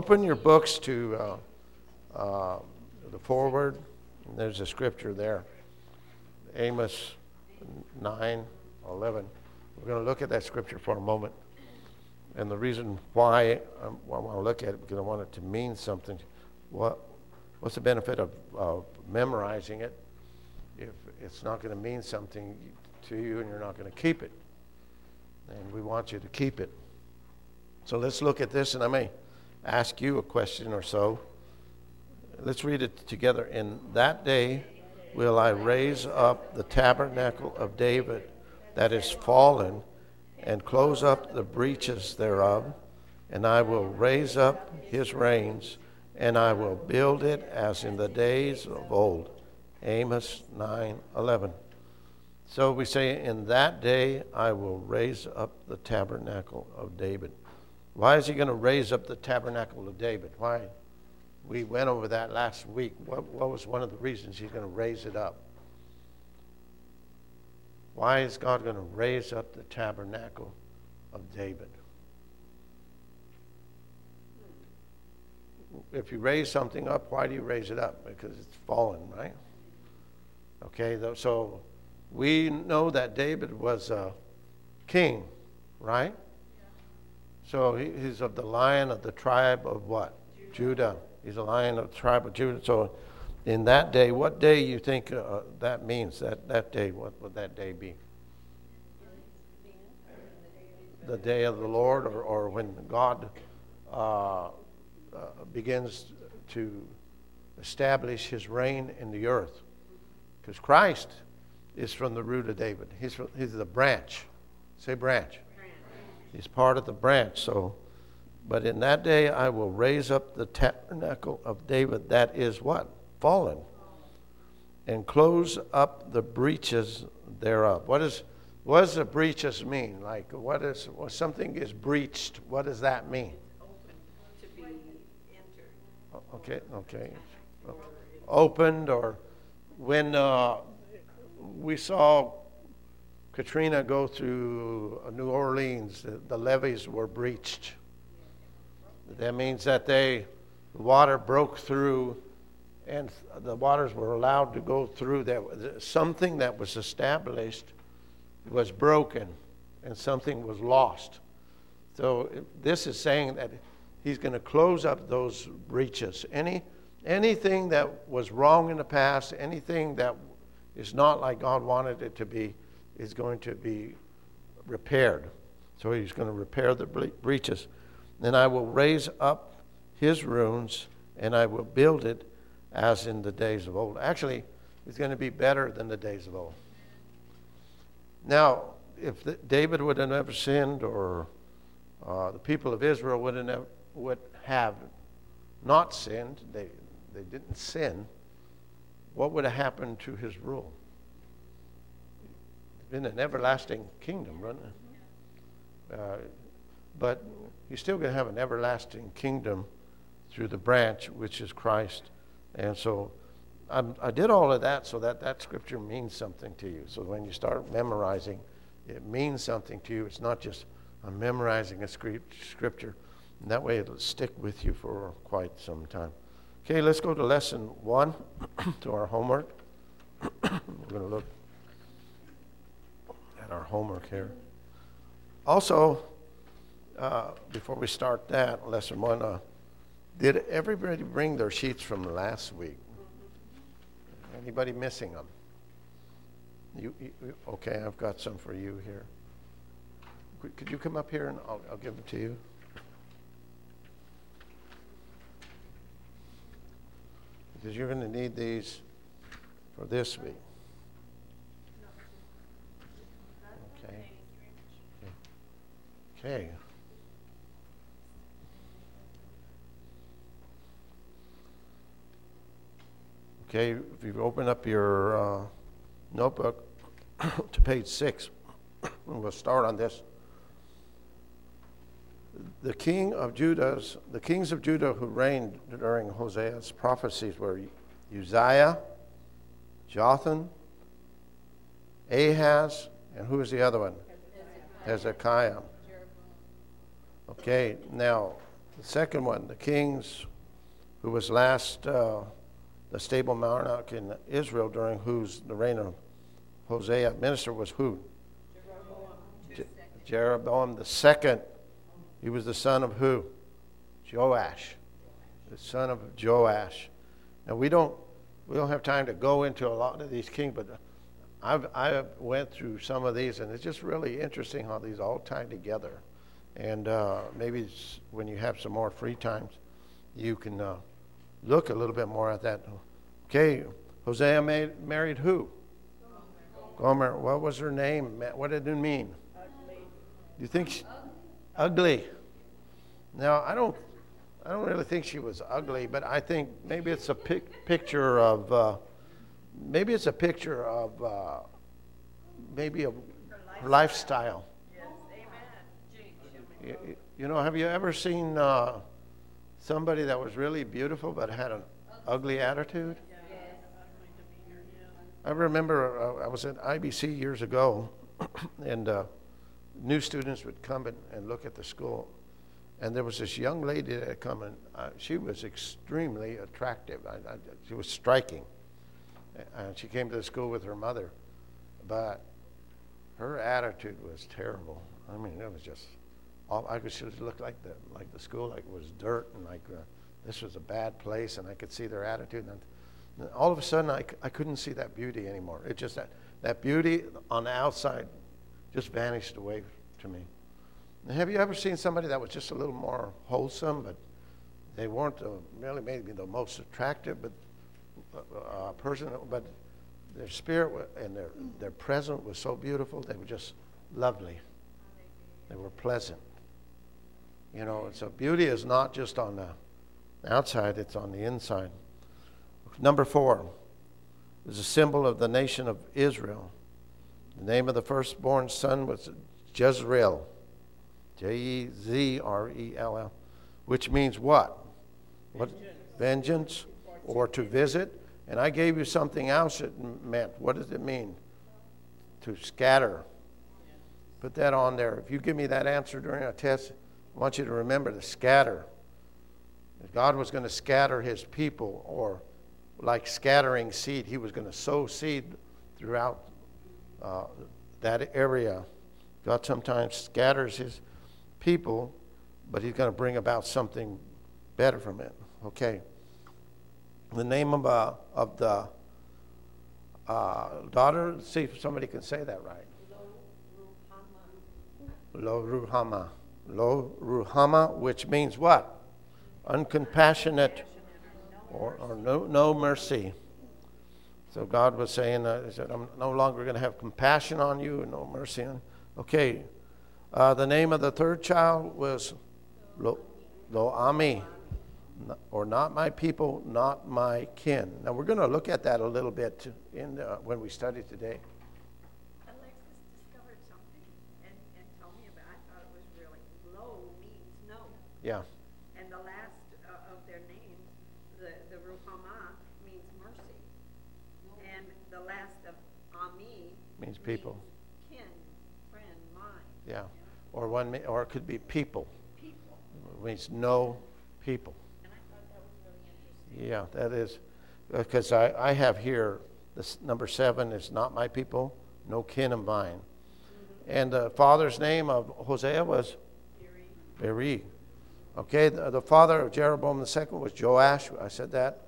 open your books to uh, uh, the foreword. There's a scripture there Amos 9 11. We're going to look at that scripture for a moment. And the reason why I want to look at it because I want it to mean something. What, what's the benefit of, of memorizing it if it's not going to mean something to you and you're not going to keep it? And we want you to keep it. So let's look at this, and I may ask you a question or so. Let's read it together. In that day will I raise up the tabernacle of David that is fallen and close up the breaches thereof, and I will raise up his reins, and I will build it as in the days of old. Amos 9:11. So we say, In that day I will raise up the tabernacle of David. Why is he going to raise up the tabernacle of David? Why? We went over that last week. What, what was one of the reasons he's going to raise it up? Why is God going to raise up the tabernacle of David? If you raise something up, why do you raise it up? Because it's fallen, right? Okay, so we know that David was a king, right? So he's of the lion of the tribe of what? Judah. Judah. He's a lion of the tribe of Judah. So in that day, what day you think uh, that means? That, that day, what would that day be? The day of the Lord, or, or when God uh, uh, begins to establish his reign in the earth. Because Christ is from the root of David. He's, from, he's the branch. Say branch. He's part of the branch. So, but in that day I will raise up the tabernacle of David that is what? Fallen. And close up the breaches thereof. What, is, what does the breaches mean? Like, what is, when something is breached, what does that mean? Okay, okay. Opened or when uh, we saw Katrina go through uh, New Orleans, the, the levees were breached. That means that they, the water broke through and the waters were allowed to go through. that something that was established was broken and something was lost. So this is saying that he's going to close up those breaches. Any anything that was wrong in the past, anything that is not like God wanted it to be, is going to be repaired. So he's going to repair the breaches. Then I will raise up his ruins and I will build it as in the days of old. Actually, it's going to be better than the days of old. Now, if the, David would have never sinned, or uh, the people of Israel would have, would have not sinned, they, they didn't sin, what would have happened to his rule? Been an everlasting kingdom, right? Uh, but he's still going to have an everlasting kingdom through the branch, which is Christ. And so I'm, i did all of that so that that scripture means something to you. So when you start memorizing, it means something to you. It's not just I'm memorizing a scripture. And that way it'll stick with you for quite some time. Okay, let's go to lesson one, to our homework. We're going to look our homework here. Also, uh, before we start that, lesson one, uh, did everybody bring their sheets from last week? Anybody missing them? You, you, okay, I've got some for you here. Could you come up here and I'll, I'll give them to you? because you're going to need these for this week. Okay. Okay. Okay, if you open up your uh, notebook to page six, we'll start on this the king of Judah's, the kings of Judah who reigned during Hosea's prophecies were Uzziah, Jotham, Ahaz, and who is the other one? Hezekiah. Okay, now The second one, the kings who was last uh, the stable monarch in Israel during whose the reign of Hosea minister was who? Je- Jeroboam the second. He was the son of who? Joash, the son of Joash. Now we don't we don't have time to go into a lot of these kings, but I've I went through some of these, and it's just really interesting how these all tie together. And uh, maybe it's when you have some more free times, you can uh, look a little bit more at that. Okay, Hosea made, married who? Gomer. What was her name? What did it mean? Ugly. You think she, ugly? Now I don't. I don't really think she was ugly, but I think maybe it's a pic- picture of. Uh, maybe it's a picture of. Uh, maybe a her lifestyle. You, you know, have you ever seen uh, somebody that was really beautiful but had an ugly attitude? I remember uh, I was at IBC years ago, and uh, new students would come and, and, look at the school. And there was this young lady that had come, and uh, she was extremely attractive. I, I, she was striking. And she came to the school with her mother. But her attitude was terrible. I mean, it was just, all, I could, looked like the, like the school like it was dirt, and like uh, this was a bad place, and I could see their attitude. And all of a sudden, I, I couldn't see that beauty anymore. It just, that, that beauty on the outside just vanished away to me. Have you ever seen somebody that was just a little more wholesome, but they weren't uh, really maybe the most attractive but, uh, uh person, but their spirit and their, their presence was so beautiful, they were just lovely. They were pleasant. You know, so beauty is not just on the outside, it's on the inside. Number four is a symbol of the nation of Israel. The name of the firstborn son was Jezreel, J E Z R E L L, which means what? What? Vengeance or to visit. And I gave you something else it meant. What does it mean? To scatter. Put that on there. If you give me that answer during a test, I want you to remember to scatter. If God was going to scatter his people or like scattering seed. He was going to sow seed throughout uh, that area. God sometimes scatters his people, but he's going to bring about something better from it. Okay. The name of, uh, of the uh, daughter, see if somebody can say that right. Lo Ruhama. Lo Ruhama, which means what? Uncompassionate or, or no, no mercy. So God was saying, uh, he said, I'm no longer going to have compassion on you no mercy on Okay. Uh, the name of the third child was Lo, Lo-Ami, or not my people, not my kin. Now we're going to look at that a little bit in the, when we study today. Alexis discovered something and, and told me about. I thought it was really low means Yeah. means mercy. And the last of Ami means people. Kin, friend, mine. Yeah, or one, or it could be people. People. It means no people. And I thought that was really interesting. Yeah, that is, because I, I have here, this number seven is not my people, no kin of mine. Mm-hmm. And the father's name of Hosea was Beeri. Okay, the, the, father of Jeroboam II was Joash. I said that.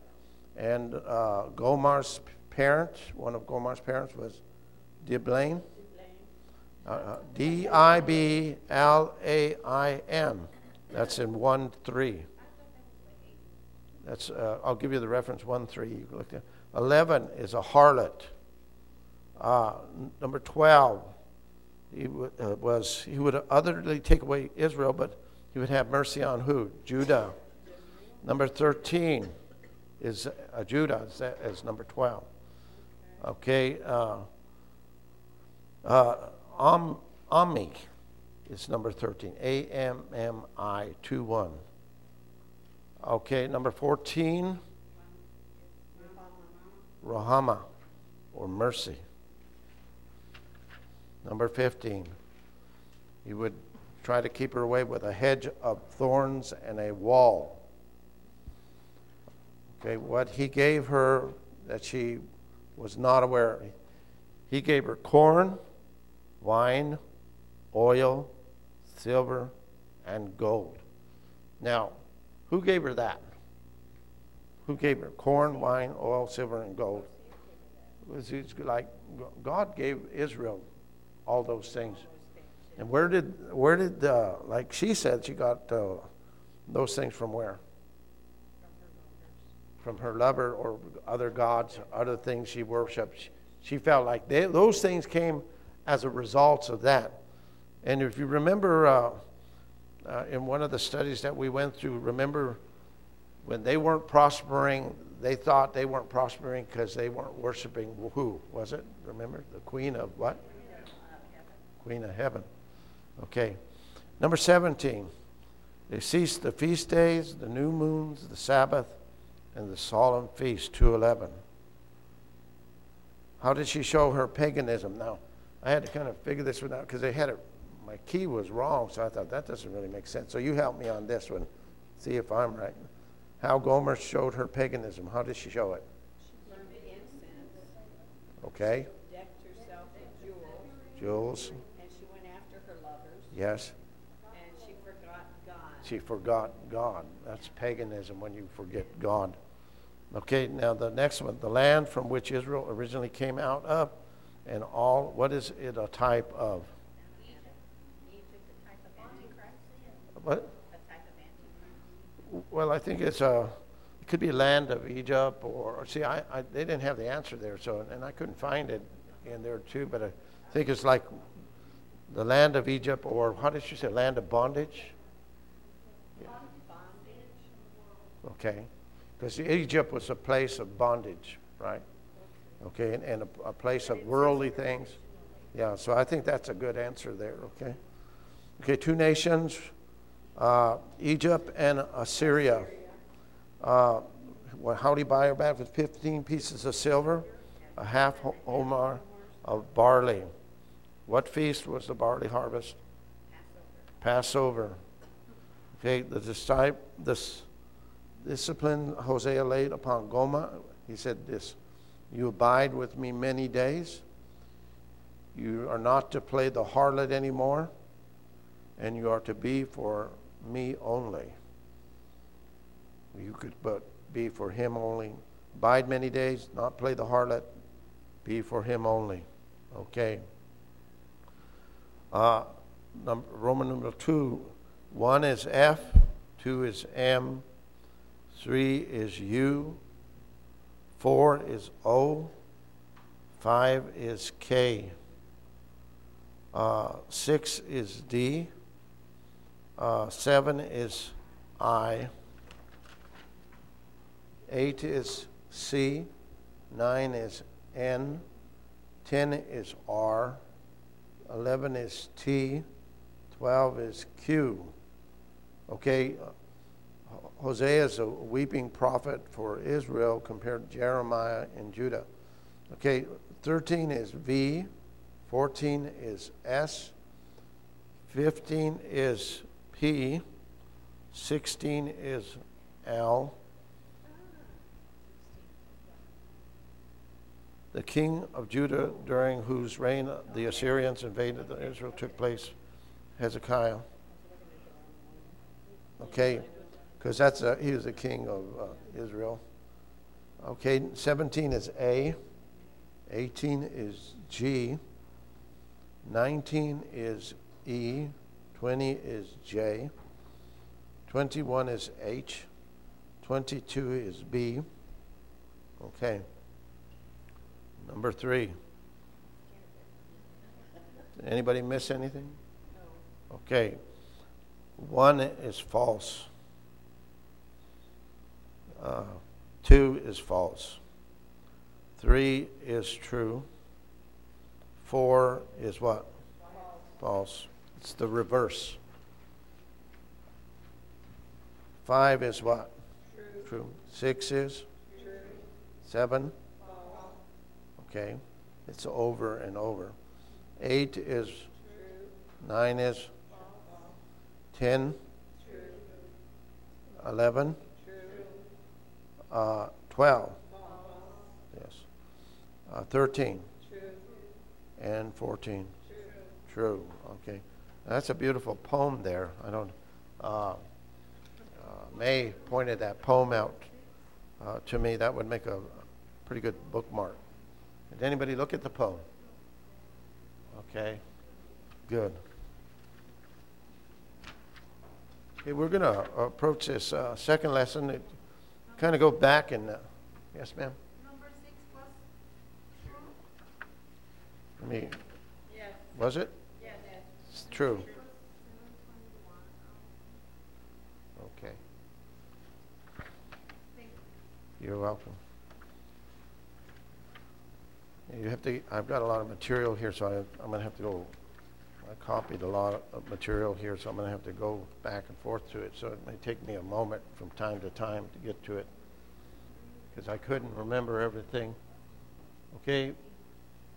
And uh, Gomer's parent, one of Gomer's parents was Diblaim? Uh, uh, D I B L A I M. That's in 1 3. That's, uh, I'll give you the reference 1 3. You look at 11 is a harlot. Uh, number 12, he w- uh, was he would utterly take away Israel, but he would have mercy on who? Judah. Number 13 is uh, Judah, is, is number 12. Okay. Uh, uh, Am, Ami is number 13. A M M I 2 1. Okay, number 14. Rahama or mercy. Number 15. He would try to keep her away with a hedge of thorns and a wall. Okay, what he gave her that she was not aware, of, he gave her corn, wine, oil, silver, and gold. Now, who gave her that? Who gave her corn, wine, oil, silver, and gold? It was like God gave Israel all those things. And where did where did uh, like she said she got uh, those things from where? From her lover or other gods, other things she worshipped. She, she felt like they, those things came as a result of that. And if you remember uh, uh, in one of the studies that we went through, remember when they weren't prospering, they thought they weren't prospering because they weren't worshiping who was it? Remember the queen of what? Queen of heaven. Okay. Number 17. They ceased the feast days, the new moons, the Sabbath, and the solemn feast, 211. How did she show her paganism? Now, I had to kind of figure this one out because they had it, my key was wrong, so I thought that doesn't really make sense. So you help me on this one, see if I'm right. How Gomer showed her paganism. How did she show it? She burned incense, Okay. decked herself with jewels, Jules, and she went after her lovers, yes. and she forgot God. She forgot God. That's paganism when you forget God. Okay, now the next one the land from which Israel originally came out of, and all, what is it a type of? Egypt, a type of antichrist, What? a type of antichrist. Well, I think it's a, it could be land of Egypt, or, see, I, I, they didn't have the answer there, so, and I couldn't find it in there too, but I think it's like the land of Egypt, or how did she say, land of bondage? Okay, because Egypt was a place of bondage, right? Okay, and, and a, a place of worldly things. Yeah, so I think that's a good answer there, okay? Okay, two nations, uh, Egypt and Assyria. Uh, well, how do you buy her back? With 15 pieces of silver, a half ho- homer of barley. What feast was the barley harvest? Passover. Okay, the disciple, this discipline Hosea laid upon Gomer, he said this You abide with me many days. You are not to play the harlot anymore, and you are to be for me only. You could but be for him only. Abide many days, not play the harlot, be for him only. Okay. Uh, number, Roman number two, one is F, two is M, three is U, four is O, five is K, uh, six is D, uh, seven is I, eight is C, nine is N, ten is R, eleven is T, twelve is Q. Okay, Hosea is a weeping prophet for Israel compared to Jeremiah and Judah. Okay, 13 is V, 14 is S, 15 is P, 16 is L. The king of Judah, during whose reign the Assyrians invaded Israel, took place, Hezekiah. Okay, because that's a, he was the king of uh, Israel. Okay, 17 is A, 18 is G, 19 is E, 20 is J, 21 is H, 22 is B. Okay. Number three. Anybody miss anything? Okay. One is false. Uh, two is false. Three is true. Four is what? False. It's the reverse. Five is what? True. Six is? Seven? Okay. It's over and over. Eight is? Nine is? 10, 11, uh, 12, yes, uh, 13, and 14. True. Okay, that's a beautiful poem there. I don't. Uh, uh, May pointed that poem out uh, to me. That would make a pretty good bookmark. Did anybody look at the poem? Okay, good. Okay, we're going to approach this uh, second lesson. It, kind of go back and. Uh, yes, ma'am? Number six was true? Let me. Yes. Was it? Yeah, that. It's true. Okay. You're welcome. You have to. I've got a lot of material here, so I, I'm going to have to go. I copied a lot of material here, so I'm going to have to go back and forth to it. So it may take me a moment from time to time to get to it, because I couldn't remember everything. Okay.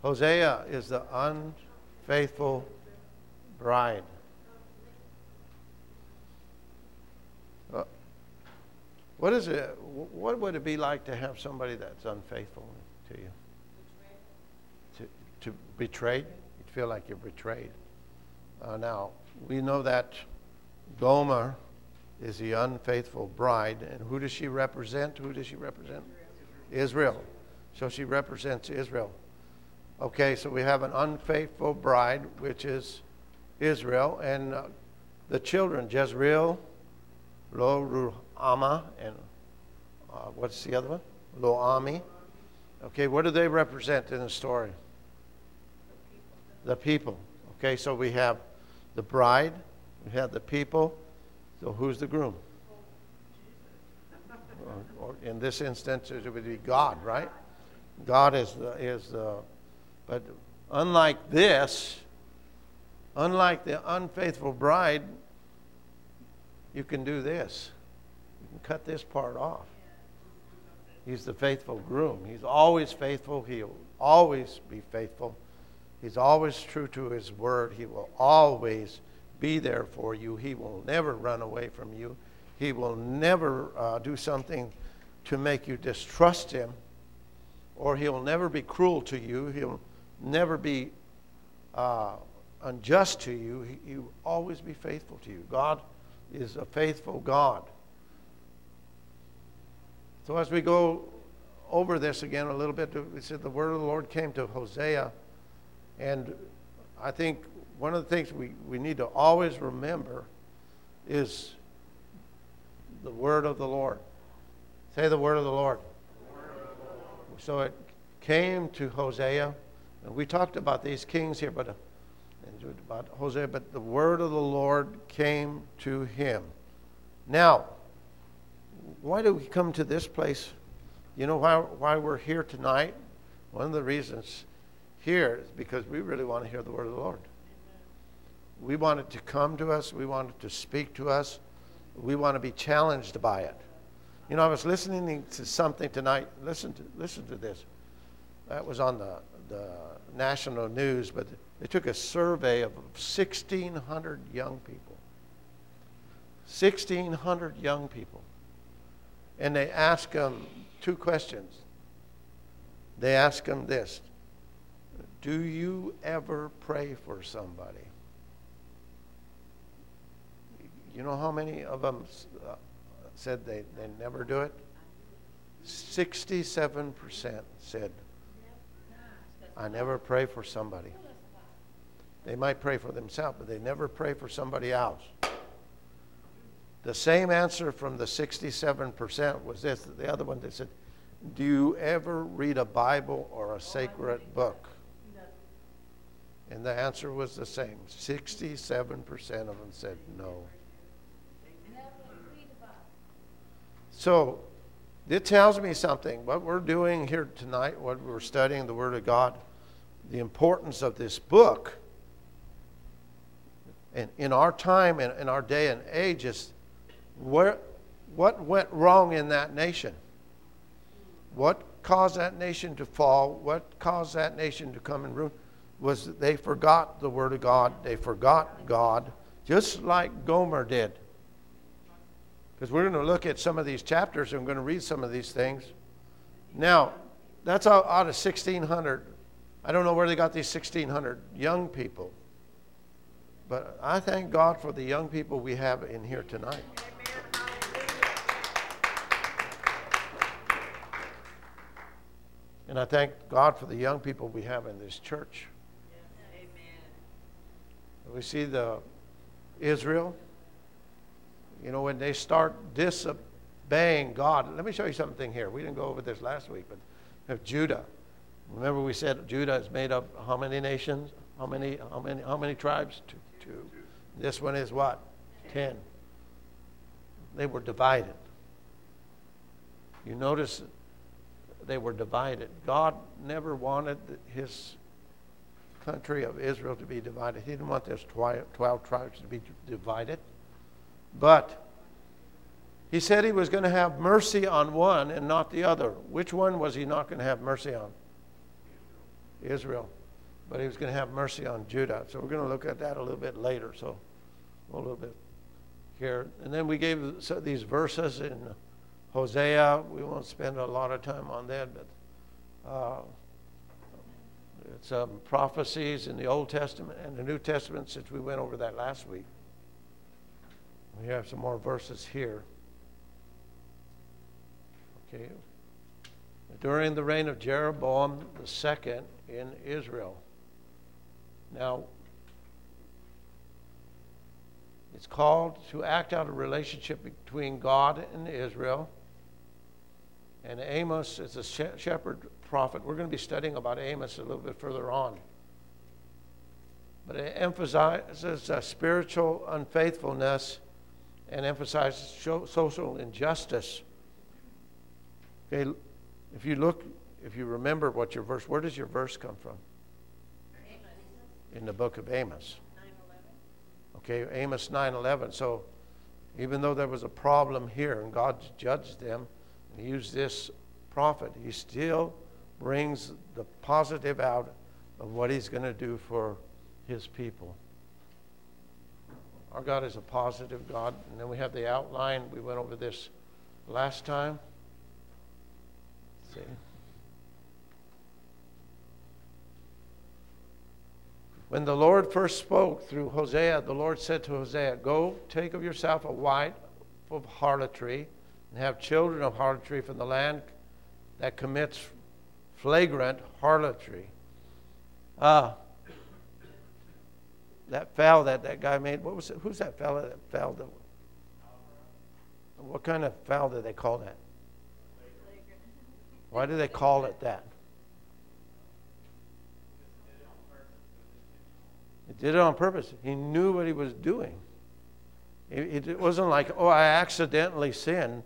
Hosea is the unfaithful bride. Uh, what is it? What would it be like to have somebody that's unfaithful to you? Betrayed? You feel like you're betrayed. Uh, now we know that Gomer is the unfaithful bride, and who does she represent? Who does she represent? Israel. So she represents Israel. Okay, so we have an unfaithful bride, which is Israel, and uh, the children, Jezreel, Lo Ruhama, and uh, what's the other one? Lo Ami. Okay, what do they represent in the story? The people. Okay, so we have the bride, we have the people. So who's the groom? Or, or in this instance, it would be God, right? God is the, is the, but unlike this, unlike the unfaithful bride, you can do this. You can cut this part off. He's the faithful groom. He's always faithful. He'll always be faithful. He's always true to his word. He will always be there for you. He will never run away from you. He will never uh, do something to make you distrust him, or he'll never be cruel to you. He'll never be uh, unjust to you. He, he will always be faithful to you. God is a faithful God. So as we go over this again a little bit, we said the word of the Lord came to Hosea, and I think one of the things we, we need to always remember is the word of the Lord. Say the word of the Lord. So it came to Hosea, and we talked about these kings here, but about Hosea, but the word of the Lord came to him. Now, why do we come to this place? You know why, why we're here tonight? One of the reasons here is because we really want to hear the word of the Lord. We want it to come to us, we want it to speak to us, we want to be challenged by it. You know, I was listening to something tonight. Listen to, listen to this. That was on the, the national news, but they took a survey of 1,600 young people. 1,600 young people. And they asked them two questions. They asked them this Do you ever pray for somebody? You know how many of them uh, said they, they never do it? 67% said, I never pray for somebody. They might pray for themselves, but they never pray for somebody else. The same answer from the 67% was this. The other one, they said, Do you ever read a Bible or a sacred book? And the answer was the same. 67% of them said no. So it tells me something. What we're doing here tonight, what we're studying, the Word of God, the importance of this book in, in our time and in our day and age is where, what went wrong in that nation? What caused that nation to fall? What caused that nation to come in ruin? Was they forgot the Word of God. They forgot God. just like Gomer did. Because we're going to look at some of these chapters and we're going to read some of these things. Now, that's out, out of 1,600. I don't know where they got these 1,600 young people. But I thank God for the young people we have in here tonight. And I thank God for the young people we have in this church. We see the Israel, you know, when they start disobeying God. Let me show you something here. We didn't go over this last week, but of Judah. Remember we said Judah is made up how many nations? How many how many how many tribes? Two. Two. This one is what? Ten. They were divided. You notice they were divided. God never wanted his country of Israel to be divided. He didn't want those 12 tribes to be divided. But he said he was going to have mercy on one and not the other. Which one was he not going to have mercy on? Israel. But he was going to have mercy on Judah. So we're going to look at that a little bit later. So a little bit here. And then we gave these verses in Hosea. We won't spend a lot of time on that, but uh, it's um, prophecies in the Old Testament and the New Testament since we went over that last week. We have some more verses here. Okay. During the reign of Jeroboam the second in Israel. Now, it's called to act out a relationship between God and Israel. And Amos is a shepherd prophet. We're going to be studying about Amos a little bit further on. But it emphasizes uh, spiritual unfaithfulness and emphasizes social injustice. Okay, if you look, if you remember what your verse, where does your verse come from? In the book of Amos. Okay, Amos 9:11. So, even though there was a problem here and God judged them and used this prophet, He still brings the positive out of what He's going to do for His people. Our God is a positive God. And then we have the outline. We went over this last time. Let's see. When the Lord first spoke through Hosea, the Lord said to Hosea, Go, take of yourself a wife of harlotry, and have children of harlotry from the land that commits flagrant harlotry. Ah, that foul that that guy made, what was it? Who's that fella that fouled it? What kind of foul do they call that? Why do they call it that? He did it on purpose. He knew what he was doing. It, wasn't like, oh, I accidentally sinned.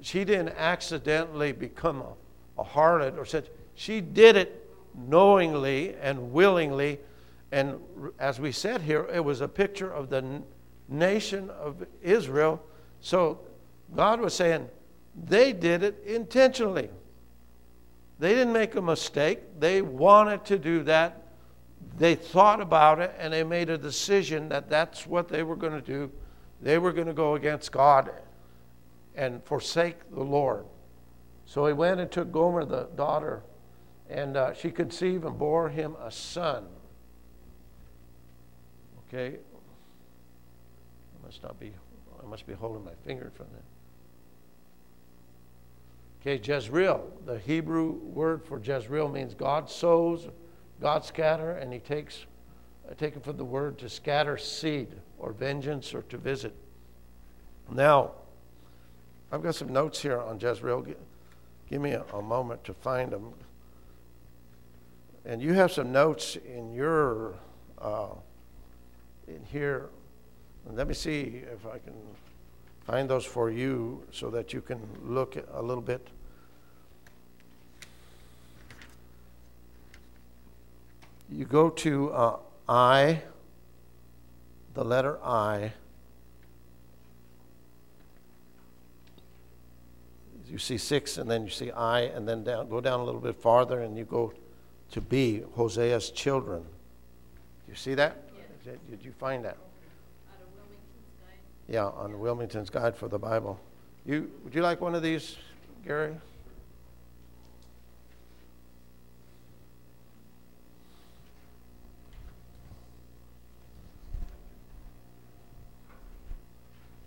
She didn't accidentally become a, a harlot or such. She did it knowingly and willingly. And as we said here, it was a picture of the nation of Israel. So God was saying, they did it intentionally. They didn't make a mistake. They wanted to do that they thought about it and they made a decision that that's what they were going to do. They were going to go against God and forsake the Lord. So he went and took Gomer, the daughter, and uh, she conceived and bore him a son. Okay? I must not be, I must be holding my finger from that. Okay, Jezreel. The Hebrew word for Jezreel means God sows God scatter, and he takes, taken from the word to scatter seed or vengeance or to visit. Now, I've got some notes here on Jezreel. Give, me a, a moment to find them. And you have some notes in your, uh, in here. let me see if I can find those for you so that you can look a little bit you go to uh, I, the letter I. You see six, and then you see I, and then down, go down a little bit farther, and you go to B, Hosea's children. Do you see that? Yes. Did you find that? Yeah, on Willmington's Guide for the Bible. You, would you like one of these, Gary?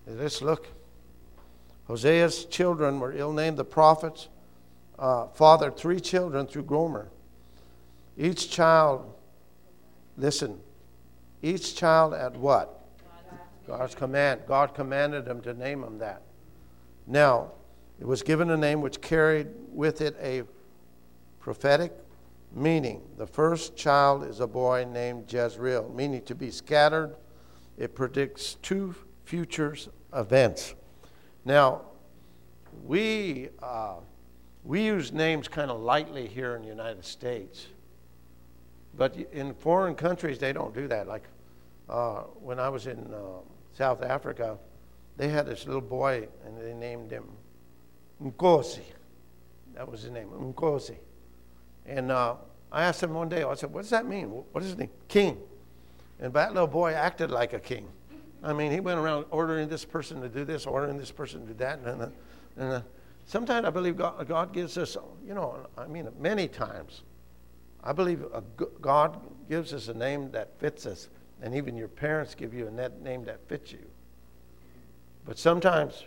Let's look. Hosea's children were ill named the prophets, uh, fathered three children through Gomer. Each child, listen, each child at what? God's command. God commanded them to name them that. Now, it was given a name which carried with it a prophetic meaning. The first child is a boy named Jezreel, meaning to be scattered. It predicts two futures events. Now, we, uh, we use names kind of lightly here in the United States. But in foreign countries, they don't do that. Like uh, when I was in uh, South Africa, they had this little boy and they named him Nkosi. That was his name, Nkosi. And uh, I asked him one day, I said, What does that mean? What is his name? King. And that little boy acted like a king. I mean, he went around ordering this person to do this, ordering this person to do that. And, and, and sometimes I believe God, God gives us, you know, I mean, many times, I believe God gives us a name that fits us. And even your parents give you a name that fits you. But sometimes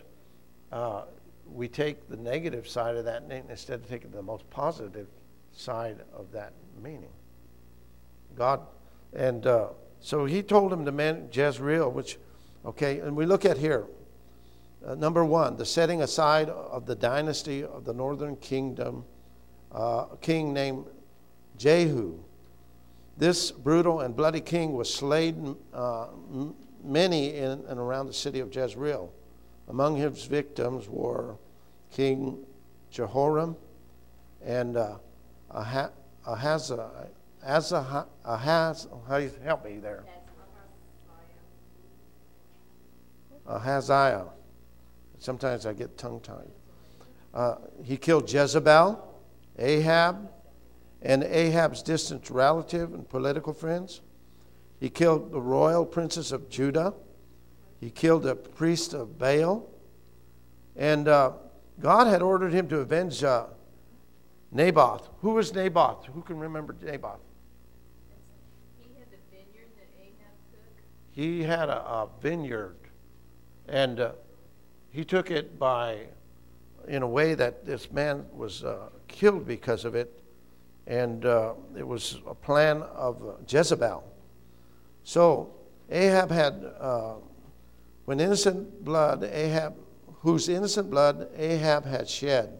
uh, we take the negative side of that name instead of taking the most positive side of that meaning. God, and uh, so he told him to man Jezreel, which, okay, and we look at here. Uh, number one, the setting aside of the dynasty of the northern kingdom, uh, king named Jehu. This brutal and bloody king was slain uh, many in and around the city of Jezreel. Among his victims were King Jehoram and uh, Ahaz, Ahaz, Ahaz, you help me there? Ahaziah. Sometimes I get tongue tied. Uh, he killed Jezebel, Ahab, and Ahab's distant relative and political friends. He killed the royal princes of Judah. He killed a priest of Baal. And uh, God had ordered him to avenge uh, Naboth. Who was Naboth? Who can remember Naboth? He had the vineyard that Ahab took. He had a, a vineyard, and uh, he took it by, in a way that this man was uh, killed because of it, and uh, it was a plan of Jezebel. So Ahab had, uh, when innocent blood, Ahab, whose innocent blood Ahab had shed,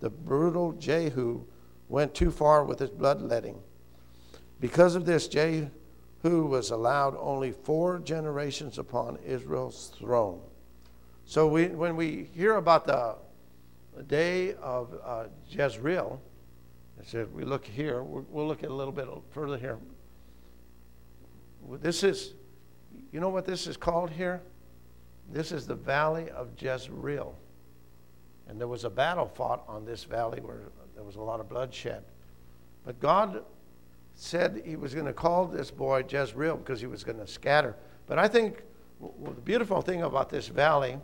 the brutal Jehu went too far with his bloodletting. Because of this, Jehu was allowed only four generations upon Israel's throne. So we, when we hear about the, day of uh, Jezreel, so we look here, we'll look at a little bit further here. This is, you know what this is called here? This is the valley of Jezreel. And there was a battle fought on this valley where there was a lot of bloodshed. But God said he was going to call this boy Jezreel because he was going to scatter. But I think well, the beautiful thing about this valley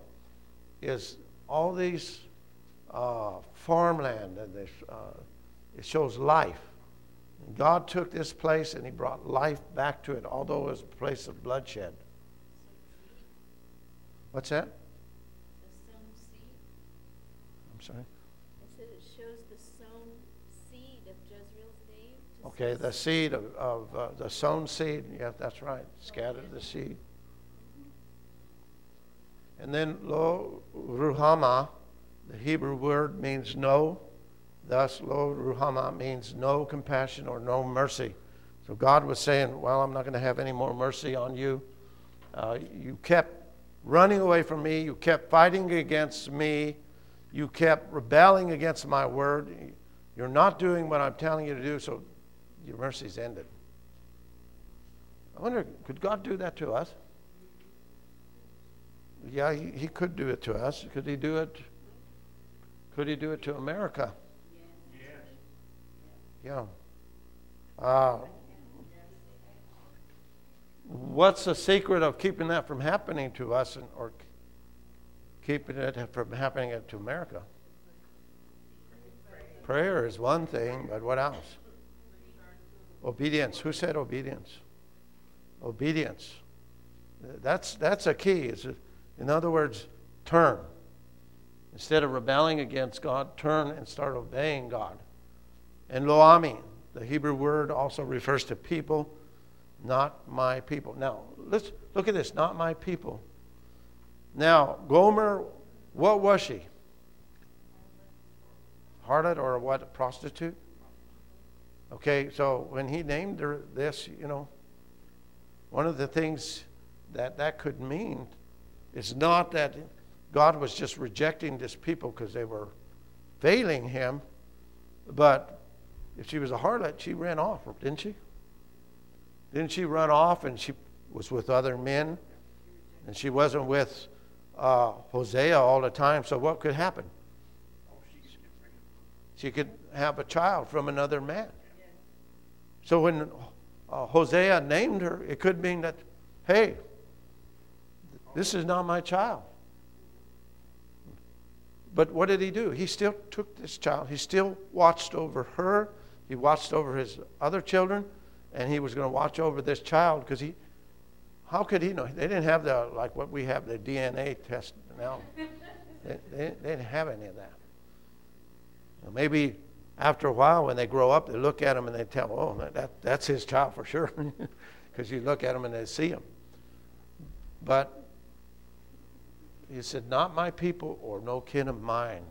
is all these uh, farmland and this, uh, it shows life. And God took this place and he brought life back to it, although it was a place of bloodshed. What's that? I'm sorry? Okay, the seed of, of uh, the sown seed. Yeah, that's right. Scattered the seed. And then lo ruhama, the Hebrew word means no. Thus, lo ruhama means no compassion or no mercy. So God was saying, Well, I'm not going to have any more mercy on you. Uh, you kept running away from me. You kept fighting against me. You kept rebelling against my word. You're not doing what I'm telling you to do, so your mercy's ended. I wonder, could God do that to us? Yeah, he, he could do it to us. Could he do it? Could he do it to America? Yes. Yeah. Uh, What's the secret of keeping that from happening to us and, or keeping it from happening to America? Prayer is one thing, but what else? Obedience. Who said obedience? Obedience. That's, that's a key. in other words, turn. Instead of rebelling against God, turn and start obeying God. And Lo-Ammi, the Hebrew word also refers to people, not my people. Now, let's look at this not my people. Now, Gomer, what was she? Harlot or what? A prostitute? Okay, so when he named her this, you know, one of the things that that could mean is not that God was just rejecting this people because they were failing him, but if she was a harlot, she ran off, didn't she? Didn't she run off and she was with other men? And she wasn't with uh, Hosea all the time. So what could happen? She could have a child from another man. So when uh, Hosea named her, it could mean that, hey, this is not my child. But what did he do? He still took this child. He still watched over her. He watched over his other children, and he was going to watch over this child because he. How could he know? They didn't have the like what we have the DNA test now. they, they, they didn't have any of that. Maybe after a while, when they grow up, they look at him and they tell, "Oh, that, that that's his child for sure," because you look at him and they see him. But he said, Not my people or no kin of mine.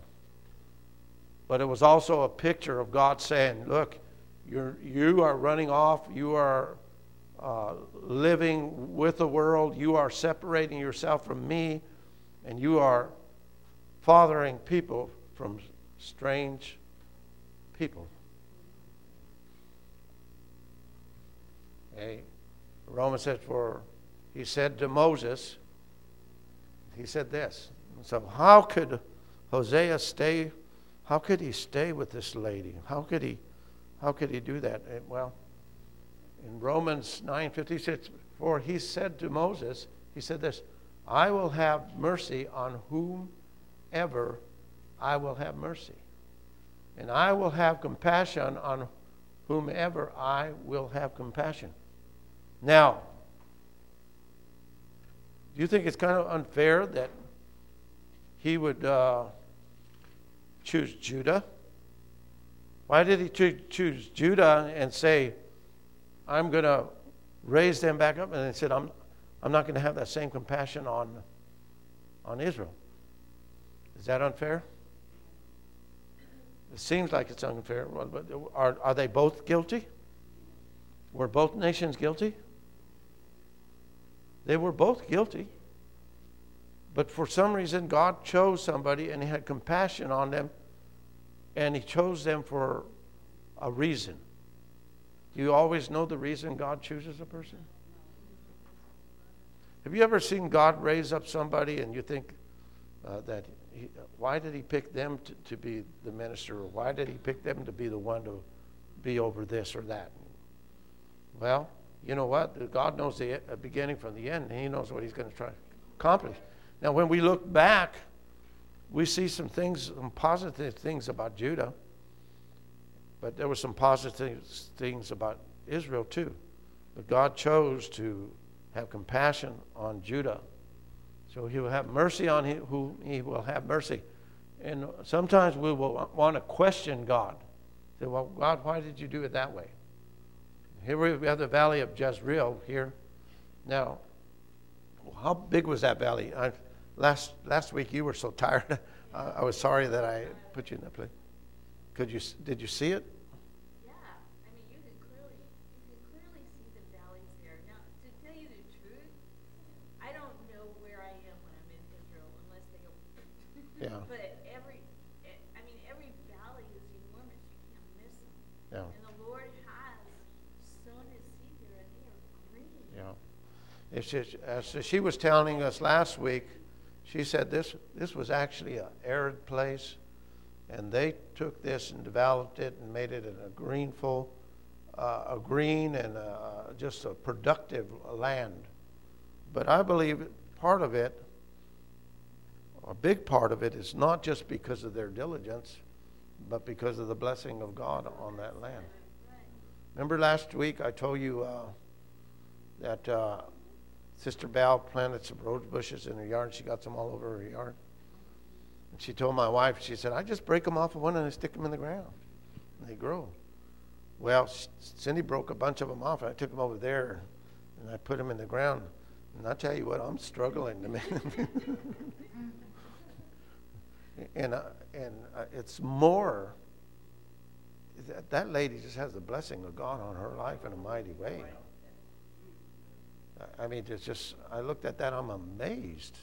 But it was also a picture of God saying, Look, you're, you are running off, you are uh, living with the world, you are separating yourself from me, and you are fathering people from strange people. Okay. Romans said, For he said to Moses, he said this. So, how could Hosea stay? How could he stay with this lady? How could he, how could he do that? And, well, in Romans 9:56, for he said to Moses, he said this, I will have mercy on whomever I will have mercy. And I will have compassion on whomever I will have compassion. Now, do you think it's kind of unfair that he would uh, choose Judah? Why did he choose Judah and say, I'm going to raise them back up? And he said, I'm, I'm not going to have that same compassion on, on Israel. Is that unfair? It seems like it's unfair. But are, are they both guilty? Were both nations guilty? They were both guilty. But for some reason, God chose somebody and He had compassion on them, and He chose them for a reason. Do you always know the reason God chooses a person? Have you ever seen God raise up somebody and you think uh, that, he, why did He pick them to, to be the minister, or why did He pick them to be the one to be over this or that? Well, you know what? God knows the uh, beginning from the end, and He knows what He's going to try to accomplish. Now, when we look back, we see some things, some positive things about Judah, but there were some positive things about Israel too. But God chose to have compassion on Judah. So he will have mercy on whom he will have mercy. And sometimes we will want to question God. Say, well, God, why did you do it that way? Here we have the valley of Jezreel here. Now, how big was that valley? I, last last week you were so tired. I was sorry that I put you in that place. Could you did you see it? Yeah, I mean you can clearly you can clearly see the valleys there. Now, to tell you the truth, I don't know where I am when I'm in Israel unless they open. Yeah. but every, I mean every valley is enormous. You can't miss them. Yeah. Just, as she was telling us last week, she said this, this was actually an arid place, and they took this and developed it and made it a greenful uh, a green and uh, just a productive land. But I believe part of it, a big part of it, is not just because of their diligence, but because of the blessing of God on that land. Remember last week I told you uh, that uh, Sister Val planted some rose bushes in her yard. She got some all over her yard. And she told my wife, she said, I just break them off of one and I stick them in the ground. And they grow. Well, Cindy broke a bunch of them off. And I took them over there and I put them in the ground. And I tell you what, I'm struggling to make them. and uh, and uh, it's more that, that lady just has the blessing of God on her life in a mighty way. I mean, it's just, I looked at that, I'm amazed.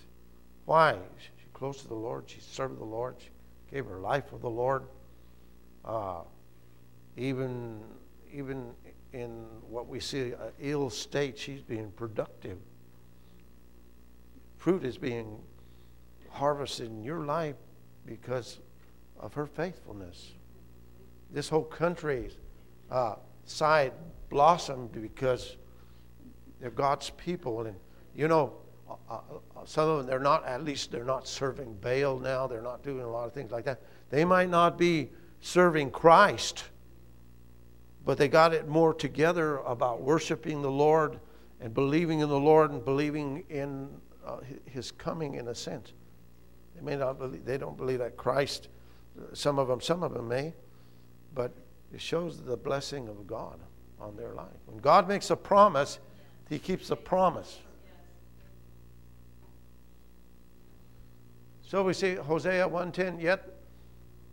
Why? She's close to the Lord. She served the Lord. She gave her life for the Lord. Uh, even, even in what we see, an ill state, she's being productive. Fruit is being harvested in your life because of her faithfulness. This whole country uh, side blossomed because they're God's people. And, you know, uh, uh, some of them, they're not, at least they're not serving Baal now. They're not doing a lot of things like that. They might not be serving Christ, but they got it more together about worshiping the Lord and believing in the Lord and believing in uh, his coming in a sense. They may not believe, they don't believe that Christ, some of them, some of them may, but it shows the blessing of God on their life. When God makes a promise, he keeps a promise. So we see Hosea 1:10, yet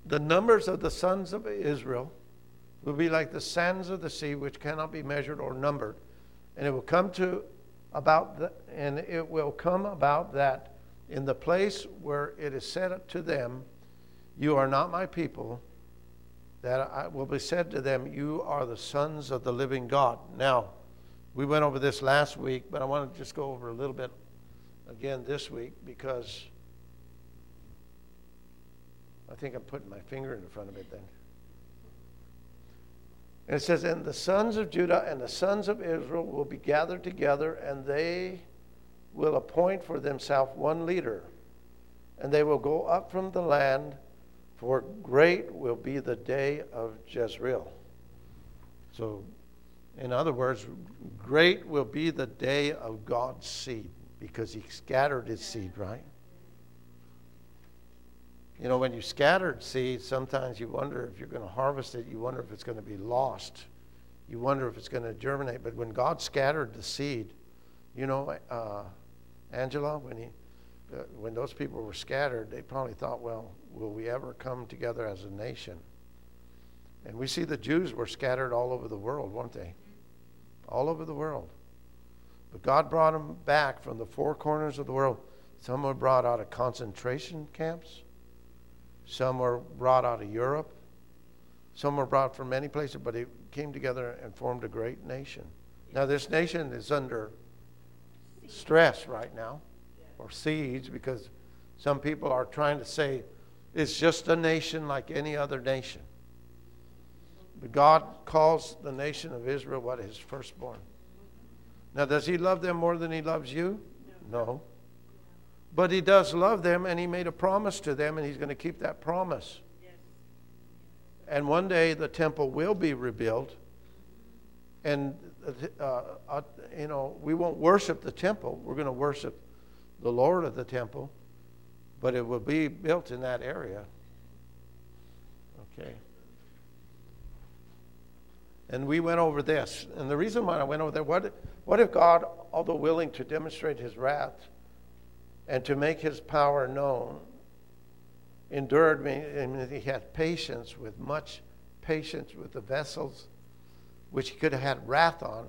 the numbers of the sons of Israel will be like the sands of the sea which cannot be measured or numbered. And it will come to about the, and it will come about that in the place where it is said to them, You are not my people, that I will be said to them, You are the sons of the living God. Now, we went over this last week, but I want to just go over a little bit again this week because I think I'm putting my finger in front of it then. And it says, And the sons of Judah and the sons of Israel will be gathered together, and they will appoint for themselves one leader, and they will go up from the land, for great will be the day of Jezreel. So, in other words, great will be the day of God's seed, because He scattered His seed, right? You know, when you scattered seed, sometimes you wonder if you're going to harvest it, you wonder if it's going to be lost. You wonder if it's going to germinate. But when God scattered the seed, you know, uh, Angela, when, he, uh, when those people were scattered, they probably thought, well, will we ever come together as a nation? And we see the Jews were scattered all over the world, weren't they? All over the world. But God brought them back from the four corners of the world. Some were brought out of concentration camps. Some were brought out of Europe. Some were brought from many places, but they came together and formed a great nation. Now, this nation is under stress right now, or siege, because some people are trying to say it's just a nation like any other nation. But God calls the nation of Israel what his firstborn. Now, does he love them more than he loves you? No. But he does love them, and he made a promise to them, and he's going to keep that promise. And one day the temple will be rebuilt, and uh, uh, you know, we won't worship the temple. We're going to worship the Lord of the temple, but it will be built in that area. Okay. And we went over this. And the reason why I went over there, what, what if God, although willing to demonstrate his wrath and to make his power known, endured me, and he had patience with much patience with the vessels which he could have had wrath on,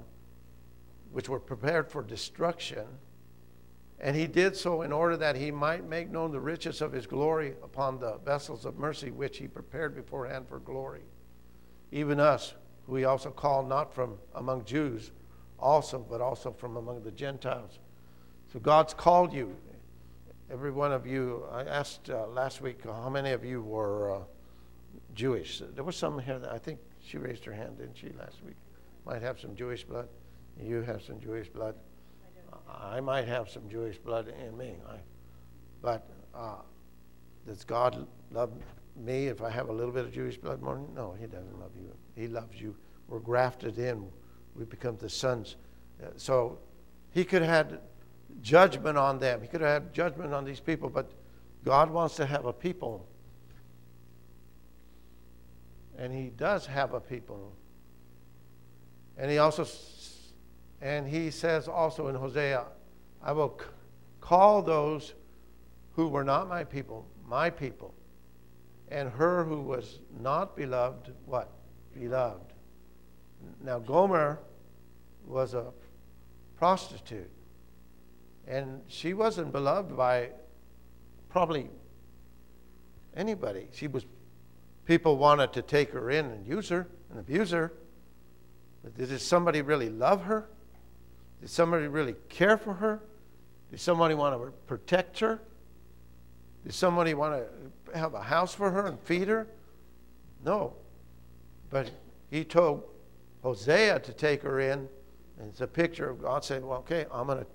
which were prepared for destruction. And he did so in order that he might make known the riches of his glory upon the vessels of mercy which he prepared beforehand for glory. Even us, he also called not from among Jews, also, but also from among the Gentiles. So God's called you. Every one of you, I asked uh, last week how many of you were uh, Jewish. There was some here that I think she raised her hand, didn't she, last week? might have some Jewish blood. You have some Jewish blood. I might have some Jewish blood in me. I, but uh, does God love me if I have a little bit of Jewish blood more? No, He doesn't love you. He loves you. We're grafted in. We become the sons. Uh, so He could have had judgment on them. He could have had judgment on these people, but God wants to have a people. And He does have a people. And He also, and He says also in Hosea, I will call those who were not my people, my people. And her who was not beloved, what? Beloved. Now, Gomer was a prostitute. And she wasn't beloved by probably anybody. She was, people wanted to take her in and use her and abuse her. But did somebody really love her? Did somebody really care for her? Did somebody want to protect her? Did somebody want to have a house for her and feed her? No. But he told Hosea to take her in. And it's a picture of God saying, Well, okay, I'm going to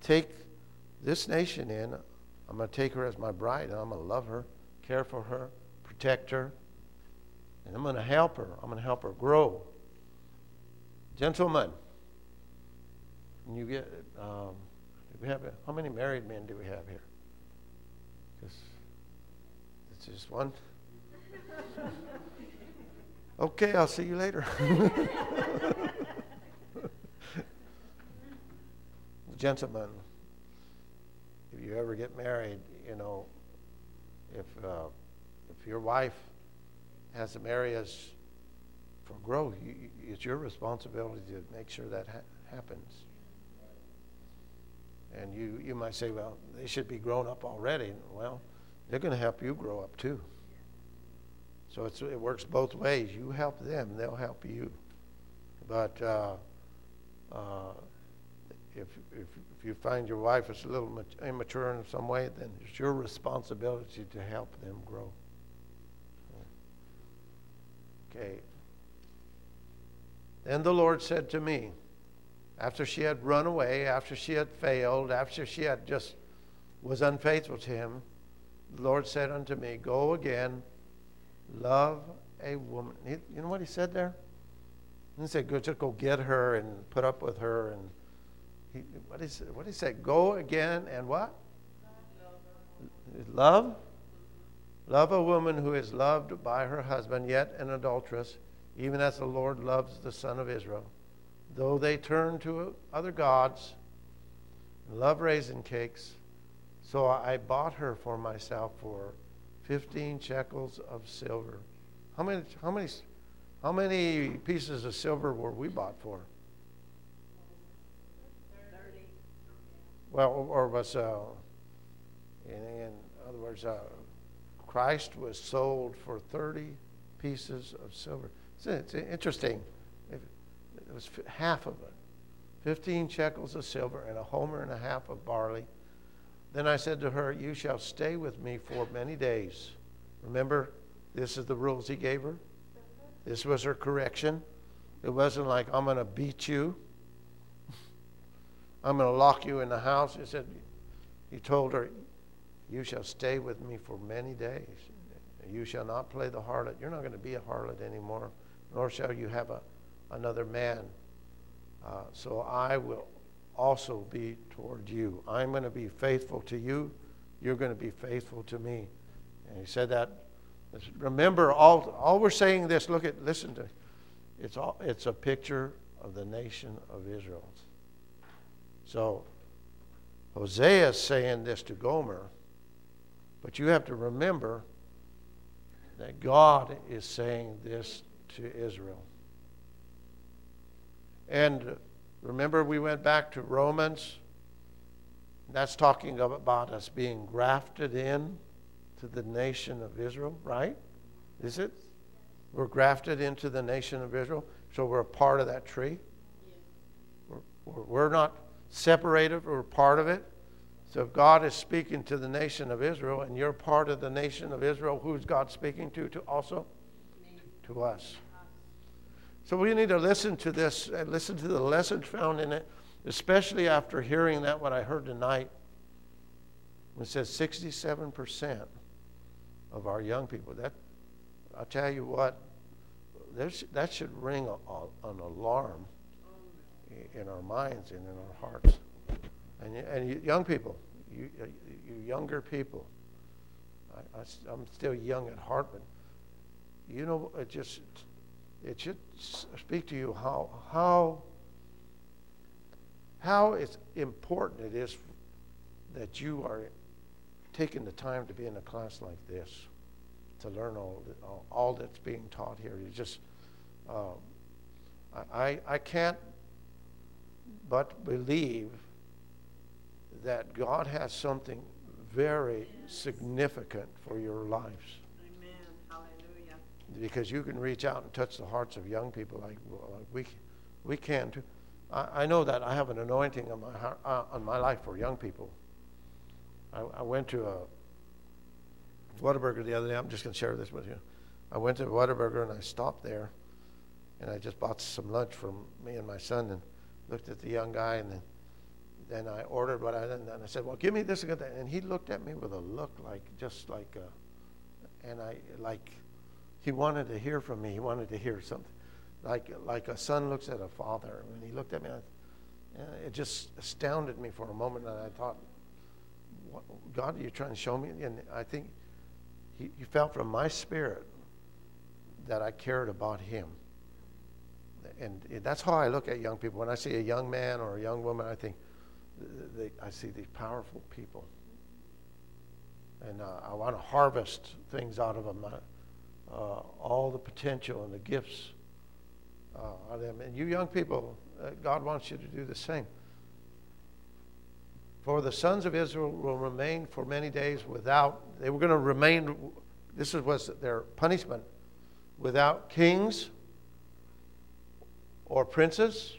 take this nation in. I'm going to take her as my bride, and I'm going to love her, care for her, protect her, and I'm going to help her. I'm going to help her grow. Gentlemen, you get, um, we have, how many married men do we have here? Because it's just one. okay, I'll see you later. Gentlemen, if you ever get married, you know, if uh, if your wife has some areas for growth, you, it's your responsibility to make sure that ha- happens. And you, you might say, well, they should be grown up already. Well, they're going to help you grow up too. So it works both ways. You help them, they'll help you. But uh, uh, if, if, if you find your wife is a little immature in some way, then it's your responsibility to help them grow. Okay. Then the Lord said to me, after she had run away, after she had failed, after she had just was unfaithful to him, the Lord said unto me, Go again, love a woman. you know what he said there? He said, Go just go get her and put up with her and he, what is what he say? Go again and what? Love. Love a woman who is loved by her husband, yet an adulteress, even as the Lord loves the son of Israel though they turn to other gods love raisin cakes. So I bought her for myself for 15 shekels of silver. How many, how many, how many pieces of silver were we bought for? 30. Well, or was, uh, in, in other words, uh, Christ was sold for 30 pieces of silver. It's, it's interesting it was half of it 15 shekels of silver and a homer and a half of barley. Then I said to her, You shall stay with me for many days. Remember, this is the rules he gave her. This was her correction. It wasn't like, I'm going to beat you. I'm going to lock you in the house. He said, He told her, You shall stay with me for many days. You shall not play the harlot. You're not going to be a harlot anymore, nor shall you have a another man. Uh, so I will also be toward you. I'm going to be faithful to you. You're going to be faithful to me. And he said that. Remember, all, all we're saying this, look at, listen to, it's, all, it's a picture of the nation of Israel. So Hosea is saying this to Gomer, but you have to remember that God is saying this to Israel. And remember, we went back to Romans. That's talking about us being grafted in to the nation of Israel, right? Is it? We're grafted into the nation of Israel, so we're a part of that tree. We're, we're not separated, we're part of it. So if God is speaking to the nation of Israel and you're part of the nation of Israel, who's God speaking to, to also? To us. So we need to listen to this and listen to the lessons found in it, especially after hearing that what I heard tonight. It says 67% of our young people. That I'll tell you what, that should ring a, a, an alarm in our minds and in our hearts. And, and you, young people, you, uh, you younger people, I, I, I'm still young at heart, but you know, it just it should speak to you how how how it's important it is that you are taking the time to be in a class like this to learn all all, that's being taught here. You just um, I I can't but believe that God has something very significant for your lives. Because you can reach out and touch the hearts of young people like, like we, we can too. I, I know that I have an anointing on my, heart, uh, on my life for young people. I, I went to a Whataburger the other day. I'm just going to share this with you. I went to Whataburger and I stopped there and I just bought some lunch for me and my son and looked at the young guy and then then I ordered what I and I said, "Well, give me this and that." And he looked at me with a look like just like, a, and I like, he wanted to hear from me. He wanted to hear something, like like a son looks at a father. And he looked at me, I, it just astounded me for a moment. And I thought, God, are you trying to show me? And I think he, he felt from my spirit that I cared about him. And that's how I look at young people. When I see a young man or a young woman, I think they, I see these powerful people. And uh, I want to harvest things out of them, uh, all the potential and the gifts uh, of them. And you young people, uh, God wants you to do the same. For the sons of Israel will remain for many days without, they were going to remain, this was their punishment, without kings or princes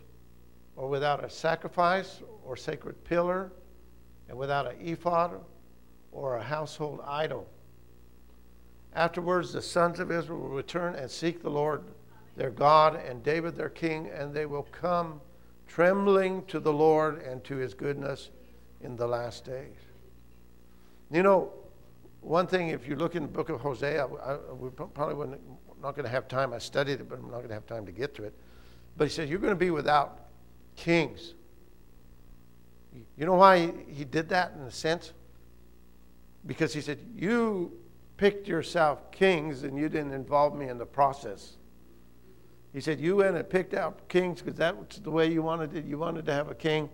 or without a sacrifice or sacred pillar, and without an ephod or a household idol. Afterwards, the sons of Israel will return and seek the Lord their God and David their king, and they will come trembling to the Lord and to his goodness in the last days. You know, one thing, if you look in the book of Hosea, I, I, we probably wouldn't, not going to have time. I studied it, but I'm not going to have time to get to it. But he says, You're going to be without kings. You know why he did that in a sense? Because he said, You picked yourself kings and you didn't involve me in the process. He said, You went and picked out kings because that's the way you wanted it. You wanted to have a king,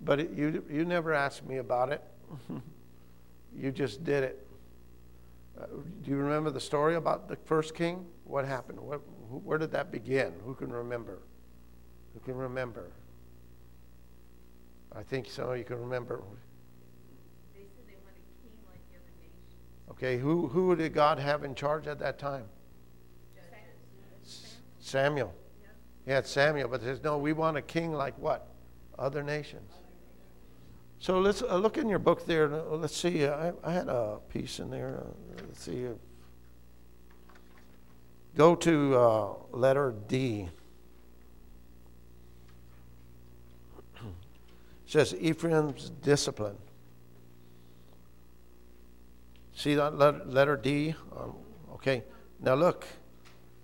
but it, you, you never asked me about it. you just did it. Uh, do you remember the story about the first king? What happened? What, where did that begin? Who can remember? Who can remember? I think some of you can remember. They said they want a king like the other nations. Okay, who, who did God have in charge at that time? Samuel. yeah, had Samuel, but says, no, we want a king like what? Other nations. So let's uh, look in your book there. Let's see. Uh, I, I, had a piece in there. Uh, let's see. go to uh, letter D. It says Ephraim's discipline. See that letter D? Um, okay. Now look,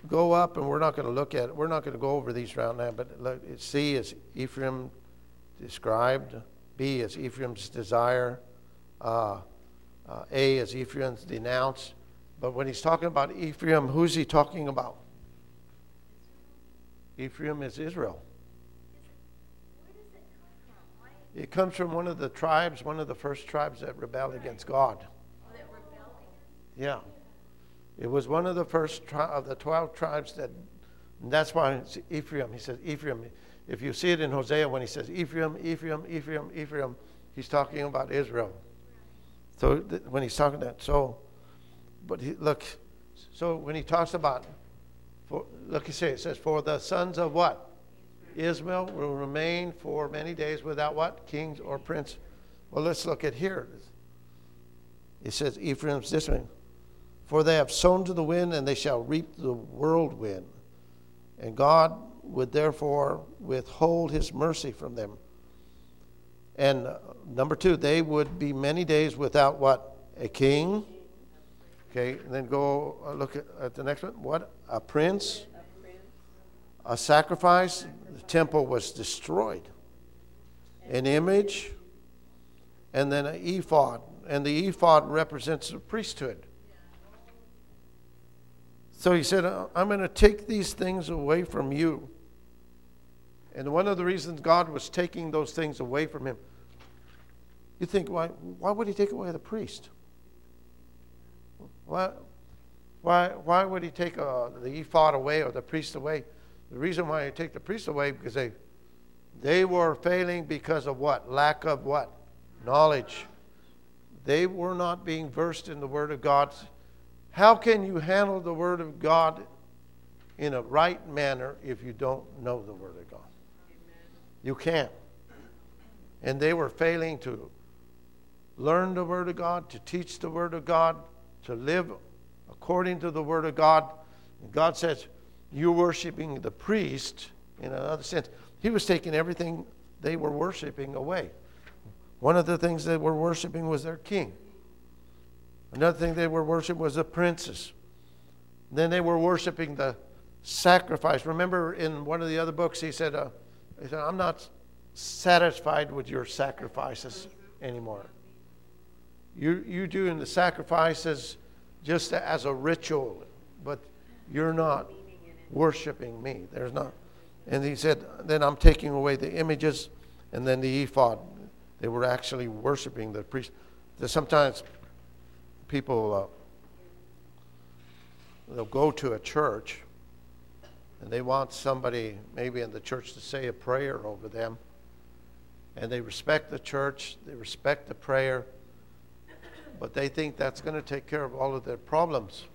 go up, and we're not going to look at. it. We're not going to go over these right now. But look, C is Ephraim described. B is Ephraim's desire. Uh, uh, A is Ephraim's denounced. But when he's talking about Ephraim, who's he talking about? Ephraim is Israel. It comes from one of the tribes, one of the first tribes that rebelled against God. Yeah. It was one of the first tri- of the 12 tribes that, that's why it's Ephraim. He says, Ephraim. If you see it in Hosea, when he says Ephraim, Ephraim, Ephraim, Ephraim, he's talking about Israel. So th- when he's talking that, so, but he, look, so when he talks about, for, look, he says, it says, for the sons of what? Israel will remain for many days without what? Kings or prince. Well, let's look at here. It says, Ephraim's this one. For they have sown to the wind, and they shall reap the whirlwind. and God would therefore withhold his mercy from them. And number two, they would be many days without what? A king. Okay, and then go uh, look at, at the next one. What? A prince. A sacrifice. The temple was destroyed. An image. And then an ephod. And the ephod represents the priesthood. So he said, "Uh, I'm going to take these things away from you. And one of the reasons God was taking those things away from him, you think, why, why would he take away the priest? Why, why, why would he take uh, the ephod away or the priest away? The reason why he take the priest away because they, they were failing because of what? Lack of what? Knowledge. They were not being versed in the Word of God. How can you handle the Word of God in a right manner if you don't know the Word of God? You can't. And they were failing to learn the Word of God, to teach the Word of God, to live according to the Word of God. And God says, You're worshiping the priest in another sense. He was taking everything they were worshiping away. One of the things they were worshiping was their king. Another thing they were worshiping was the princess. Then they were worshiping the sacrifice. Remember in one of the other books, he said, uh, he said I'm not satisfied with your sacrifices anymore. You, you doing the sacrifices just as a ritual, but you're not worshiping me. There's not. And he said, then I'm taking away the images and then the ephod. They were actually worshiping the priest. Sometimes people uh, they'll go to a church and they want somebody maybe in the church to say a prayer over them. And they respect the church they respect the prayer but they think that's going to take care of all of their problems.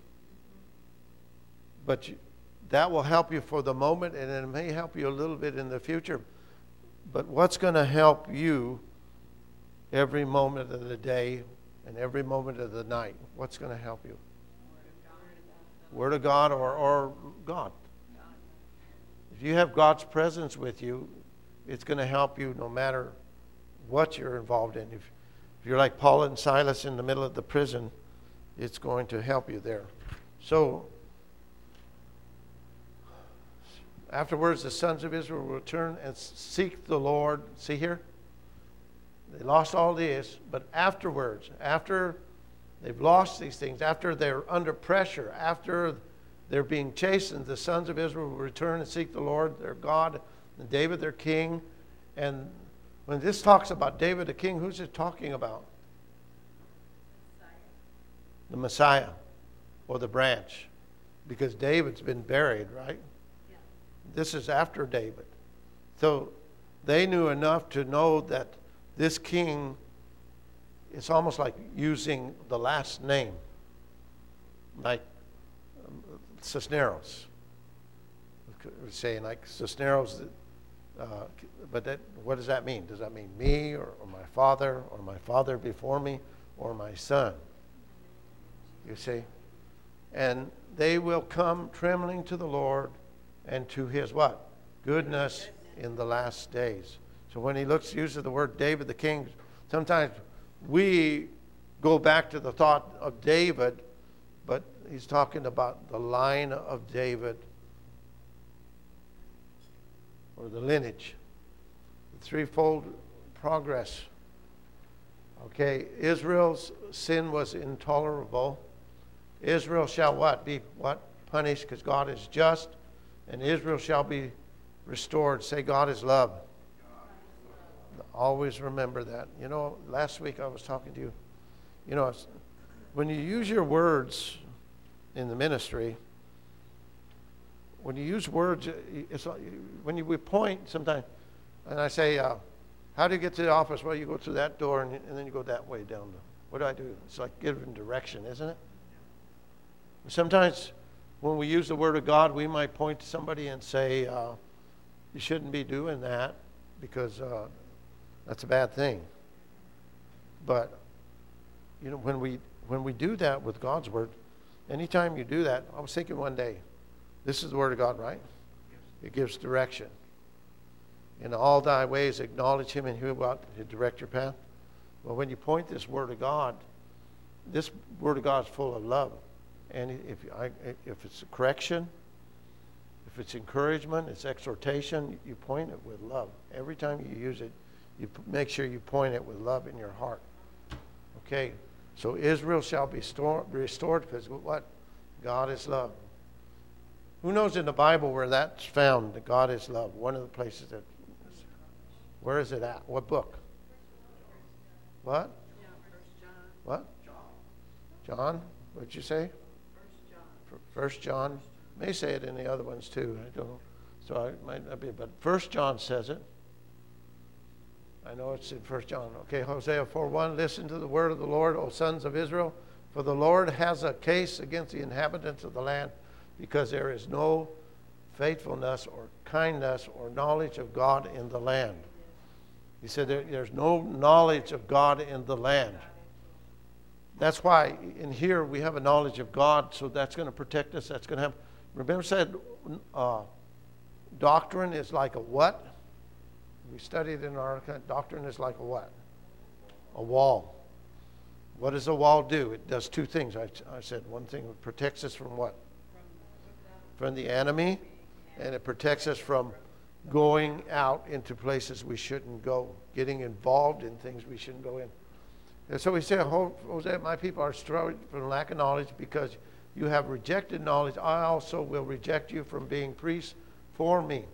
But you, that will help you for the moment and it may help you a little bit in the future. But what's going to help you every moment of the day and every moment of the night. What's going to help you? Word of God or, or God. If you have God's presence with you, it's going to help you no matter what you're involved in. If, if you're like Paul and Silas in the middle of the prison, it's going to help you there. So, afterwards, the sons of Israel will return and seek the Lord. See here? They lost all this, but afterwards, after they've lost these things, after they're under pressure, after they're being chastened, the sons of Israel will return and seek the Lord, their God, and David, their king. And when this talks about David, the king, who's it talking about? The Messiah or the branch. Because David's been buried, right? Yeah. This is after David. So they knew enough to know that this king, it's almost like using the last name, like Cisneros. Saying like Cisneros, uh, but that, what does that mean? Does that mean me or, or my father or my father before me or my son? You see? And they will come trembling to the Lord and to his what? Goodness in the last days. So when he looks, uses the word David the king, sometimes we go back to the thought of David, but he's talking about the line of David or the lineage, the threefold progress. Okay, Israel's sin was intolerable. Israel shall what? Be what? Punished because God is just, and Israel shall be restored. Say, God is love. Always remember that. You know, last week I was talking to you. You know, when you use your words in the ministry, when you use words, it's, when you we point sometimes, and I say, uh, "How do you get to the office?" Well, you go through that door, and, and then you go that way down. The, what do I do? It's like giving direction, isn't it? Sometimes, when we use the word of God, we might point to somebody and say, uh, "You shouldn't be doing that," because uh, that's a bad thing. But you know, when we when we do that with God's word, anytime you do that, I was thinking one day, this is the word of God, right? It gives direction. In all thy ways, acknowledge him, and he will? Direct your path. Well, when you point this word of God, this word of God is full of love. And if, I, if it's a correction, if it's encouragement, it's exhortation, you point it with love. Every time you use it, you make sure you point it with love in your heart. Okay, so Israel shall be restored because what? God is love. Who knows in the Bible where that's found, that God is love? One of the places that. Where is it at? What book? What? What? John? What'd you say? First John. May say it in the other ones too. I don't know. So I might not be, but First John says it. I know it's in First John. Okay, Hosea 4:1. Listen to the word of the Lord, O sons of Israel, for the Lord has a case against the inhabitants of the land, because there is no faithfulness or kindness or knowledge of God in the land. He said there, there's no knowledge of God in the land. That's why in here we have a knowledge of God, so that's going to protect us. That's going to have. Remember, said uh, doctrine is like a what? We studied in our doctrine is like a what? A wall. What does a wall do? It does two things. I, I said one thing it protects us from what? From the enemy, and it protects us from going out into places we shouldn't go, getting involved in things we shouldn't go in. And so we say, Hosea, my people are destroyed from lack of knowledge because you have rejected knowledge. I also will reject you from being priests for me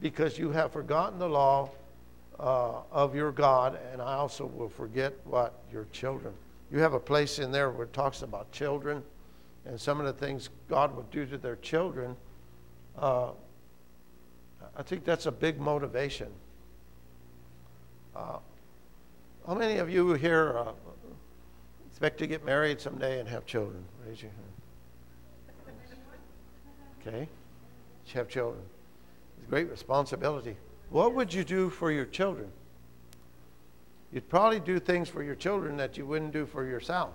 because you have forgotten the law uh, of your God, and I also will forget what? Your children. You have a place in there where it talks about children and some of the things God would do to their children. Uh, I think that's a big motivation. Uh, how many of you here uh, expect to get married someday and have children? Raise your hand. Okay. You have children great responsibility. What would you do for your children? You'd probably do things for your children that you wouldn't do for yourself.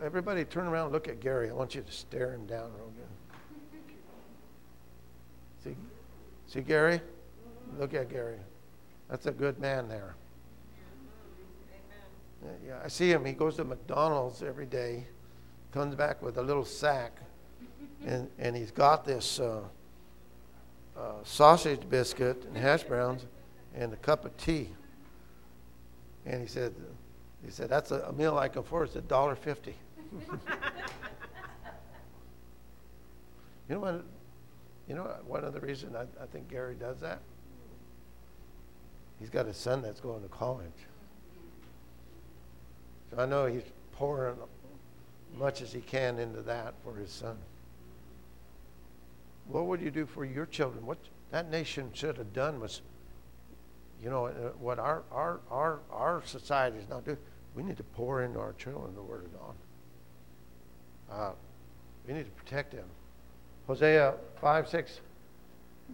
Everybody turn around and look at Gary. I want you to stare him down real good. See, see Gary? Look at Gary. That's a good man there. Yeah, I see him. He goes to McDonald's every day, comes back with a little sack and, and he's got this uh, uh, sausage biscuit and hash browns and a cup of tea. And he said, he said that's a, a meal I can afford. It's a dollar fifty. you know what? You know what, one of the reasons I, I think Gary does that. He's got a son that's going to college. So I know he's pouring much as he can into that for his son. What would you do for your children? What that nation should have done was, you know, uh, what our, our, our, our society is not doing. We need to pour into our children the Word of God. Uh, we need to protect them. Hosea 5 6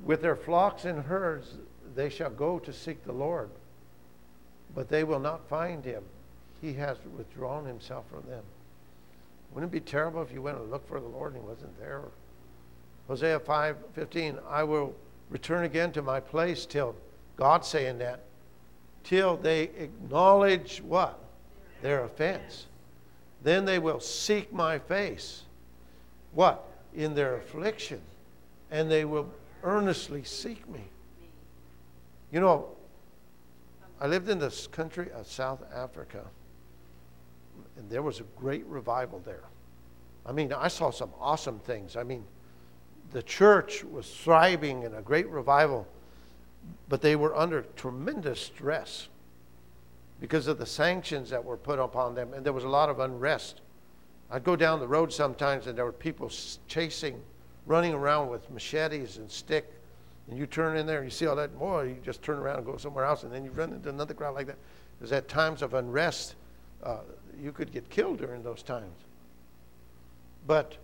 With their flocks and herds they shall go to seek the Lord, but they will not find him. He has withdrawn himself from them. Wouldn't it be terrible if you went and looked for the Lord and he wasn't there? Hosea 5:15, I will return again to my place till God saying that till they acknowledge what? Their offense. Then they will seek my face. What? In their affliction. And they will earnestly seek me. You know, I lived in this country of South Africa, and there was a great revival there. I mean, I saw some awesome things. I mean, the church was thriving in a great revival, but they were under tremendous stress because of the sanctions that were put upon them, and there was a lot of unrest. I'd go down the road sometimes, and there were people chasing, running around with machetes and stick. And you turn in there, and you see all that. Boy, you just turn around and go somewhere else, and then you run into another crowd like that. Because at times of unrest, uh, you could get killed during those times. But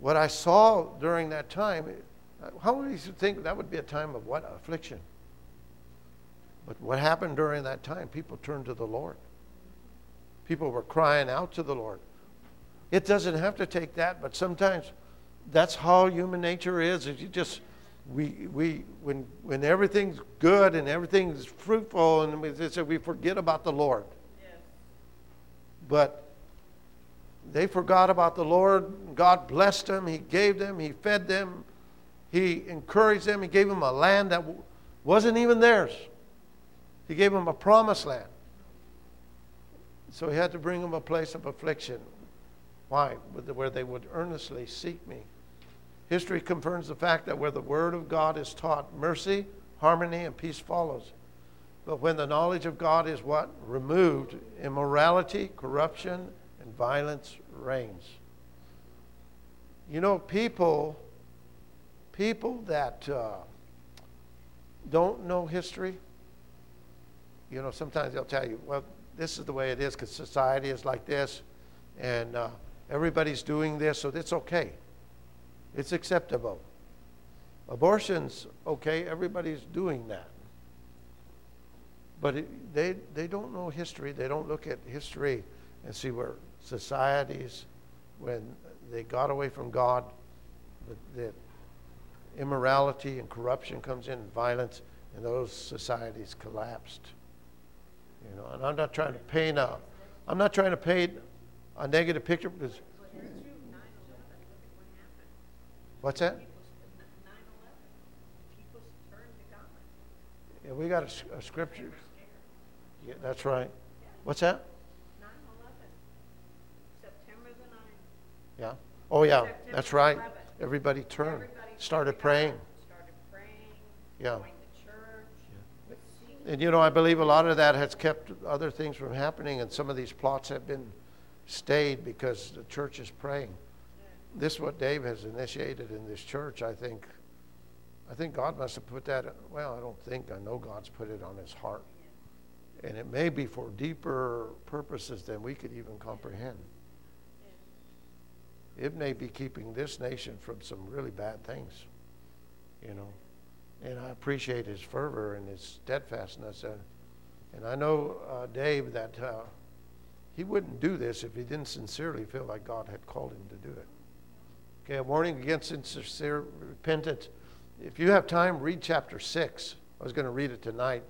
what I saw during that time, how many of you think that would be a time of what? Affliction. But what happened during that time? People turned to the Lord. People were crying out to the Lord. It doesn't have to take that, but sometimes that's how human nature is. Is you just we we when when everything's good and everything's fruitful and we, we forget about the Lord. Yes. But they forgot about the Lord. God blessed them. He gave them. He fed them. He encouraged them. He gave them a land that wasn't even theirs. He gave them a promised land. So he had to bring them a place of affliction. Why? Where they would earnestly seek me. History confirms the fact that where the word of God is taught, mercy, harmony, and peace follows. But when the knowledge of God is what? Removed, immorality, corruption, and violence reigns. You know, people, people that uh, don't know history, you know, sometimes they'll tell you, well, this is the way it is because society is like this, and uh, everybody's doing this, so it's okay. It's acceptable. Abortion's okay, everybody's doing that. But it, they, they don't know history. They don't look at history and see where societies, when they got away from God, the, the immorality and corruption comes in, violence, and those societies collapsed. You know, and I'm not trying to paint a, I'm not trying to paint a negative picture because. What's that? Yeah, we got a scripture. Were scared. Yeah, that's right. What's that? Nine eleven, September the ninth. Yeah. Oh, yeah, September that's right. 11th. Everybody turned, Everybody started praying. Started praying, Yeah. going to church. seeking And you know, I believe a lot of that has kept other things from happening, and some of these plots have been stayed because the church is praying. This is what Dave has initiated in this church. I think, I think God must have put that. Well, I don't think. I know God's put it on His heart, and it may be for deeper purposes than we could even comprehend. It may be keeping this nation from some really bad things, you know. And I appreciate his fervor and his steadfastness. And, and I know, uh, Dave, that uh, he wouldn't do this if he didn't sincerely feel like God had called him to do it. Okay, a warning against insincere repentance. If you have time, read chapter 6. I was going to read it tonight.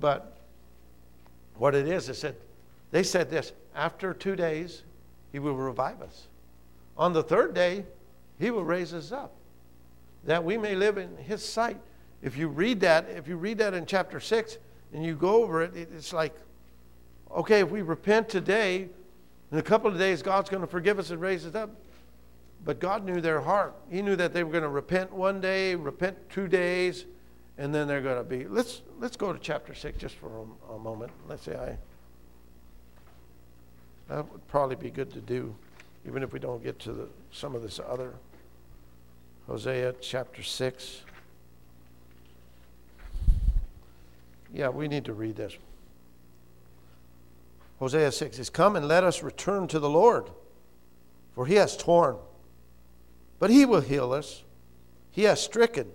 But what it is, is that they said this after two days, he will revive us. On the third day, he will raise us up that we may live in his sight. If you read that, if you read that in chapter 6 and you go over it, it it's like, okay, if we repent today, in a couple of days, God's going to forgive us and raise us up. But God knew their heart. He knew that they were going to repent one day, repent two days, and then they're going to be. Let's, let's go to chapter 6 just for a, a moment. Let's say I. That would probably be good to do, even if we don't get to the, some of this other. Hosea chapter 6. Yeah, we need to read this. Hosea 6 is Come and let us return to the Lord, for he has torn, but he will heal us. He has stricken,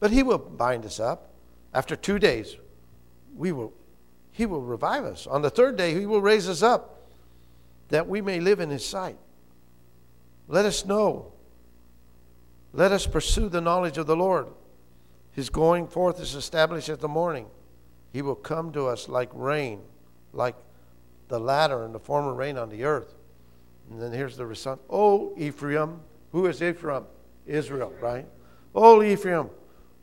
but he will bind us up. After two days, we will, he will revive us. On the third day, he will raise us up, that we may live in his sight. Let us know let us pursue the knowledge of the Lord. His going forth is established at the morning. He will come to us like rain, like the latter and the former rain on the earth. And then here's the response. Oh, Ephraim. Who is Ephraim? Israel, right? Oh, Ephraim,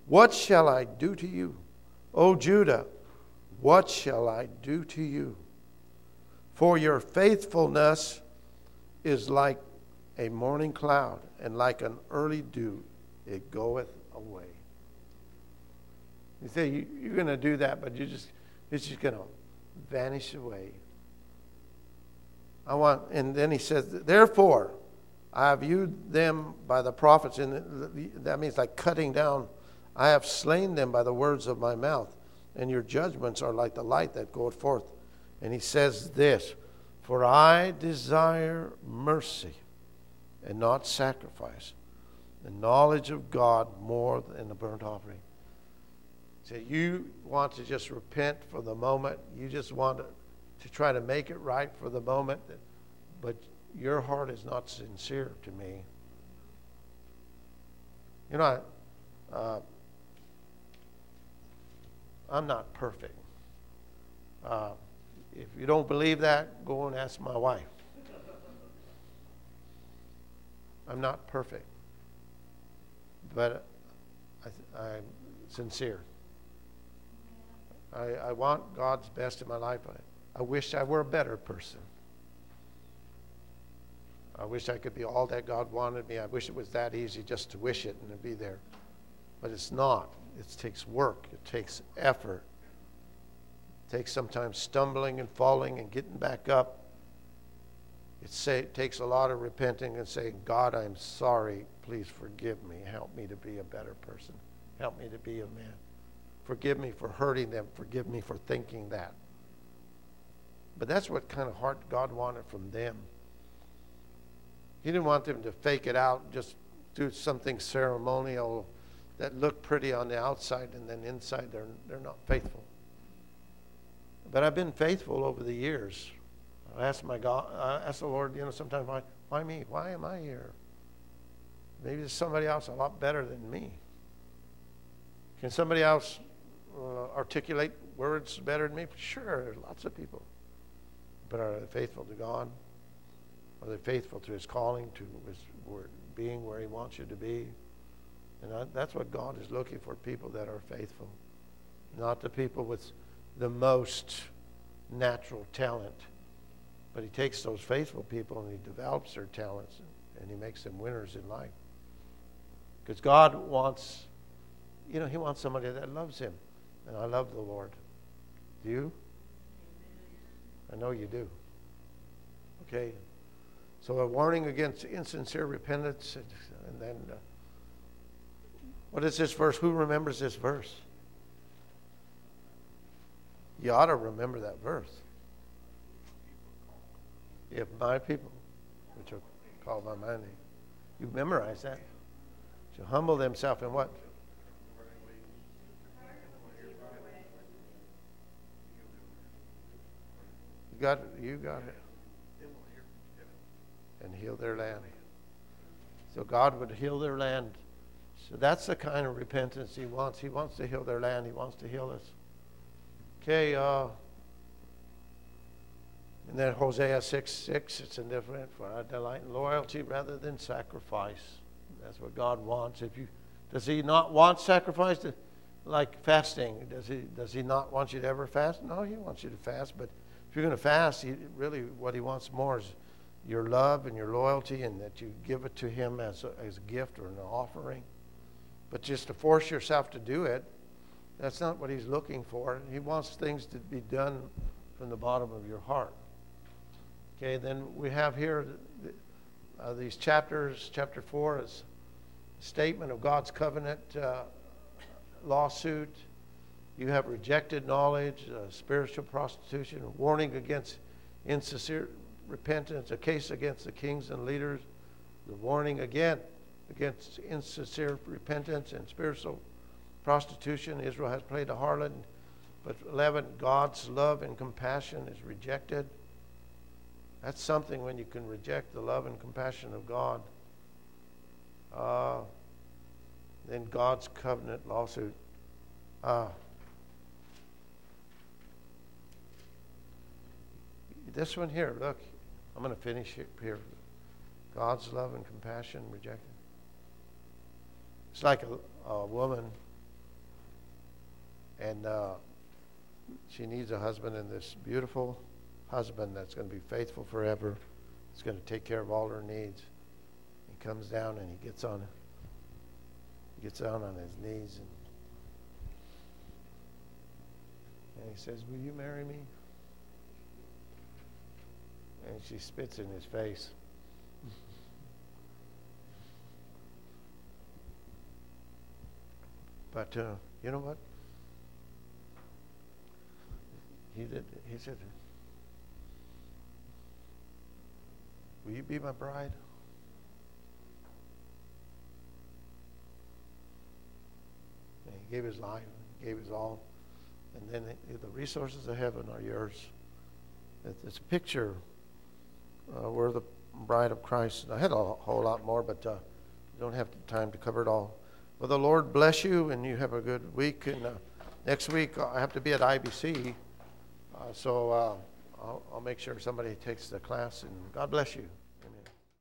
what shall I do to you? Oh, Judah, what shall I do to you? For your faithfulness is like a morning cloud, and like an early dew, it goeth away. You say you, you're going to do that, but you just it's just going to vanish away. I want, and then he says, therefore, I have viewed them by the prophets, and that means like cutting down. I have slain them by the words of my mouth, and your judgments are like the light that goeth forth. And he says this, for I desire mercy and not sacrifice. The knowledge of God more than a burnt offering. So you want to just repent for the moment. You just want to, to try to make it right for the moment, but your heart is not sincere to me. You know, I, uh, I'm not perfect. Uh, if you don't believe that, go and ask my wife. I'm not perfect, but I, I'm sincere. I, I want God's best in my life. I, I wish I were a better person. I wish I could be all that God wanted me. I wish it was that easy just to wish it and to be there. But it's not. It takes work, it takes effort, it takes sometimes stumbling and falling and getting back up. It, say, takes a lot of repenting and saying, God, I'm sorry. Please forgive me. Help me to be a better person. Help me to be a man. Forgive me for hurting them. Forgive me for thinking that. But that's what kind of heart God wanted from them. He didn't want them to fake it out, just do something ceremonial that looked pretty on the outside, and then inside they're, they're not faithful. But I've been faithful over the years. I ask my God, I ask the Lord, you know, sometimes why, why me? Why am I here? Maybe there's somebody else a lot better than me. Can somebody else uh, articulate words better than me? Sure, there's lots of people. But are they faithful to God? Are they faithful to His calling, to His word, being where He wants you to be? And I, that's what God is looking for people that are faithful, not the people with the most natural talent. But He takes those faithful people and He develops their talents and He makes them winners in life. Because God wants, you know, He wants somebody that loves Him. And I love the Lord. Do you? I know you do. Okay? So a warning against insincere repentance, and then uh, what is this verse? Who remembers this verse? You ought to remember that verse. If my people, which are called by my name, you memorize that. To humble themselves in what? You got it. You got it. And heal their land. So God would heal their land. So that's the kind of repentance He wants. He wants to heal their land. He wants to heal us. Okay. Uh, and then Hosea 6 6, it's indifferent, for I delight in loyalty rather than sacrifice. That's what God wants. If you does He not want sacrifice? To, like fasting, does He does He not want you to ever fast? No, He wants you to fast. But if you're going to fast, he, really what He wants more is your love and your loyalty, and that you give it to Him as a, as a gift or an offering. But just to force yourself to do it, that's not what He's looking for. He wants things to be done from the bottom of your heart. Okay, then we have here uh, these chapters. Chapter 4 is statement of God's covenant uh, lawsuit. You have rejected knowledge, uh, spiritual prostitution, warning against insincere repentance, a case against the kings and leaders, the warning again against insincere repentance and spiritual prostitution. Israel has played a harlot. But 11, God's love and compassion is rejected. That's something when you can reject the love and compassion of God. Uh, then God's covenant lawsuit. Uh, this one here, look, I'm going to finish it here. God's love and compassion rejected. It's like a, a woman, and uh, she needs a husband, and this beautiful husband that's going to be faithful forever. He's going to take care of all her needs. He comes down and he gets on he gets down on his knees and and he says, "Will you marry me?" And she spits in his face. but uh, you know what? He did. He said, Will you be my bride? And he gave his life, he gave his all. And then the resources of heaven are yours. It's a picture uh, we're the bride of Christ. I had a whole lot more, but uh, don't have time to cover it all. Well, the Lord bless you, and you have a good week. And uh, next week, I have to be at IBC, uh, so uh, I'll, I'll make sure somebody takes the class. And God bless you.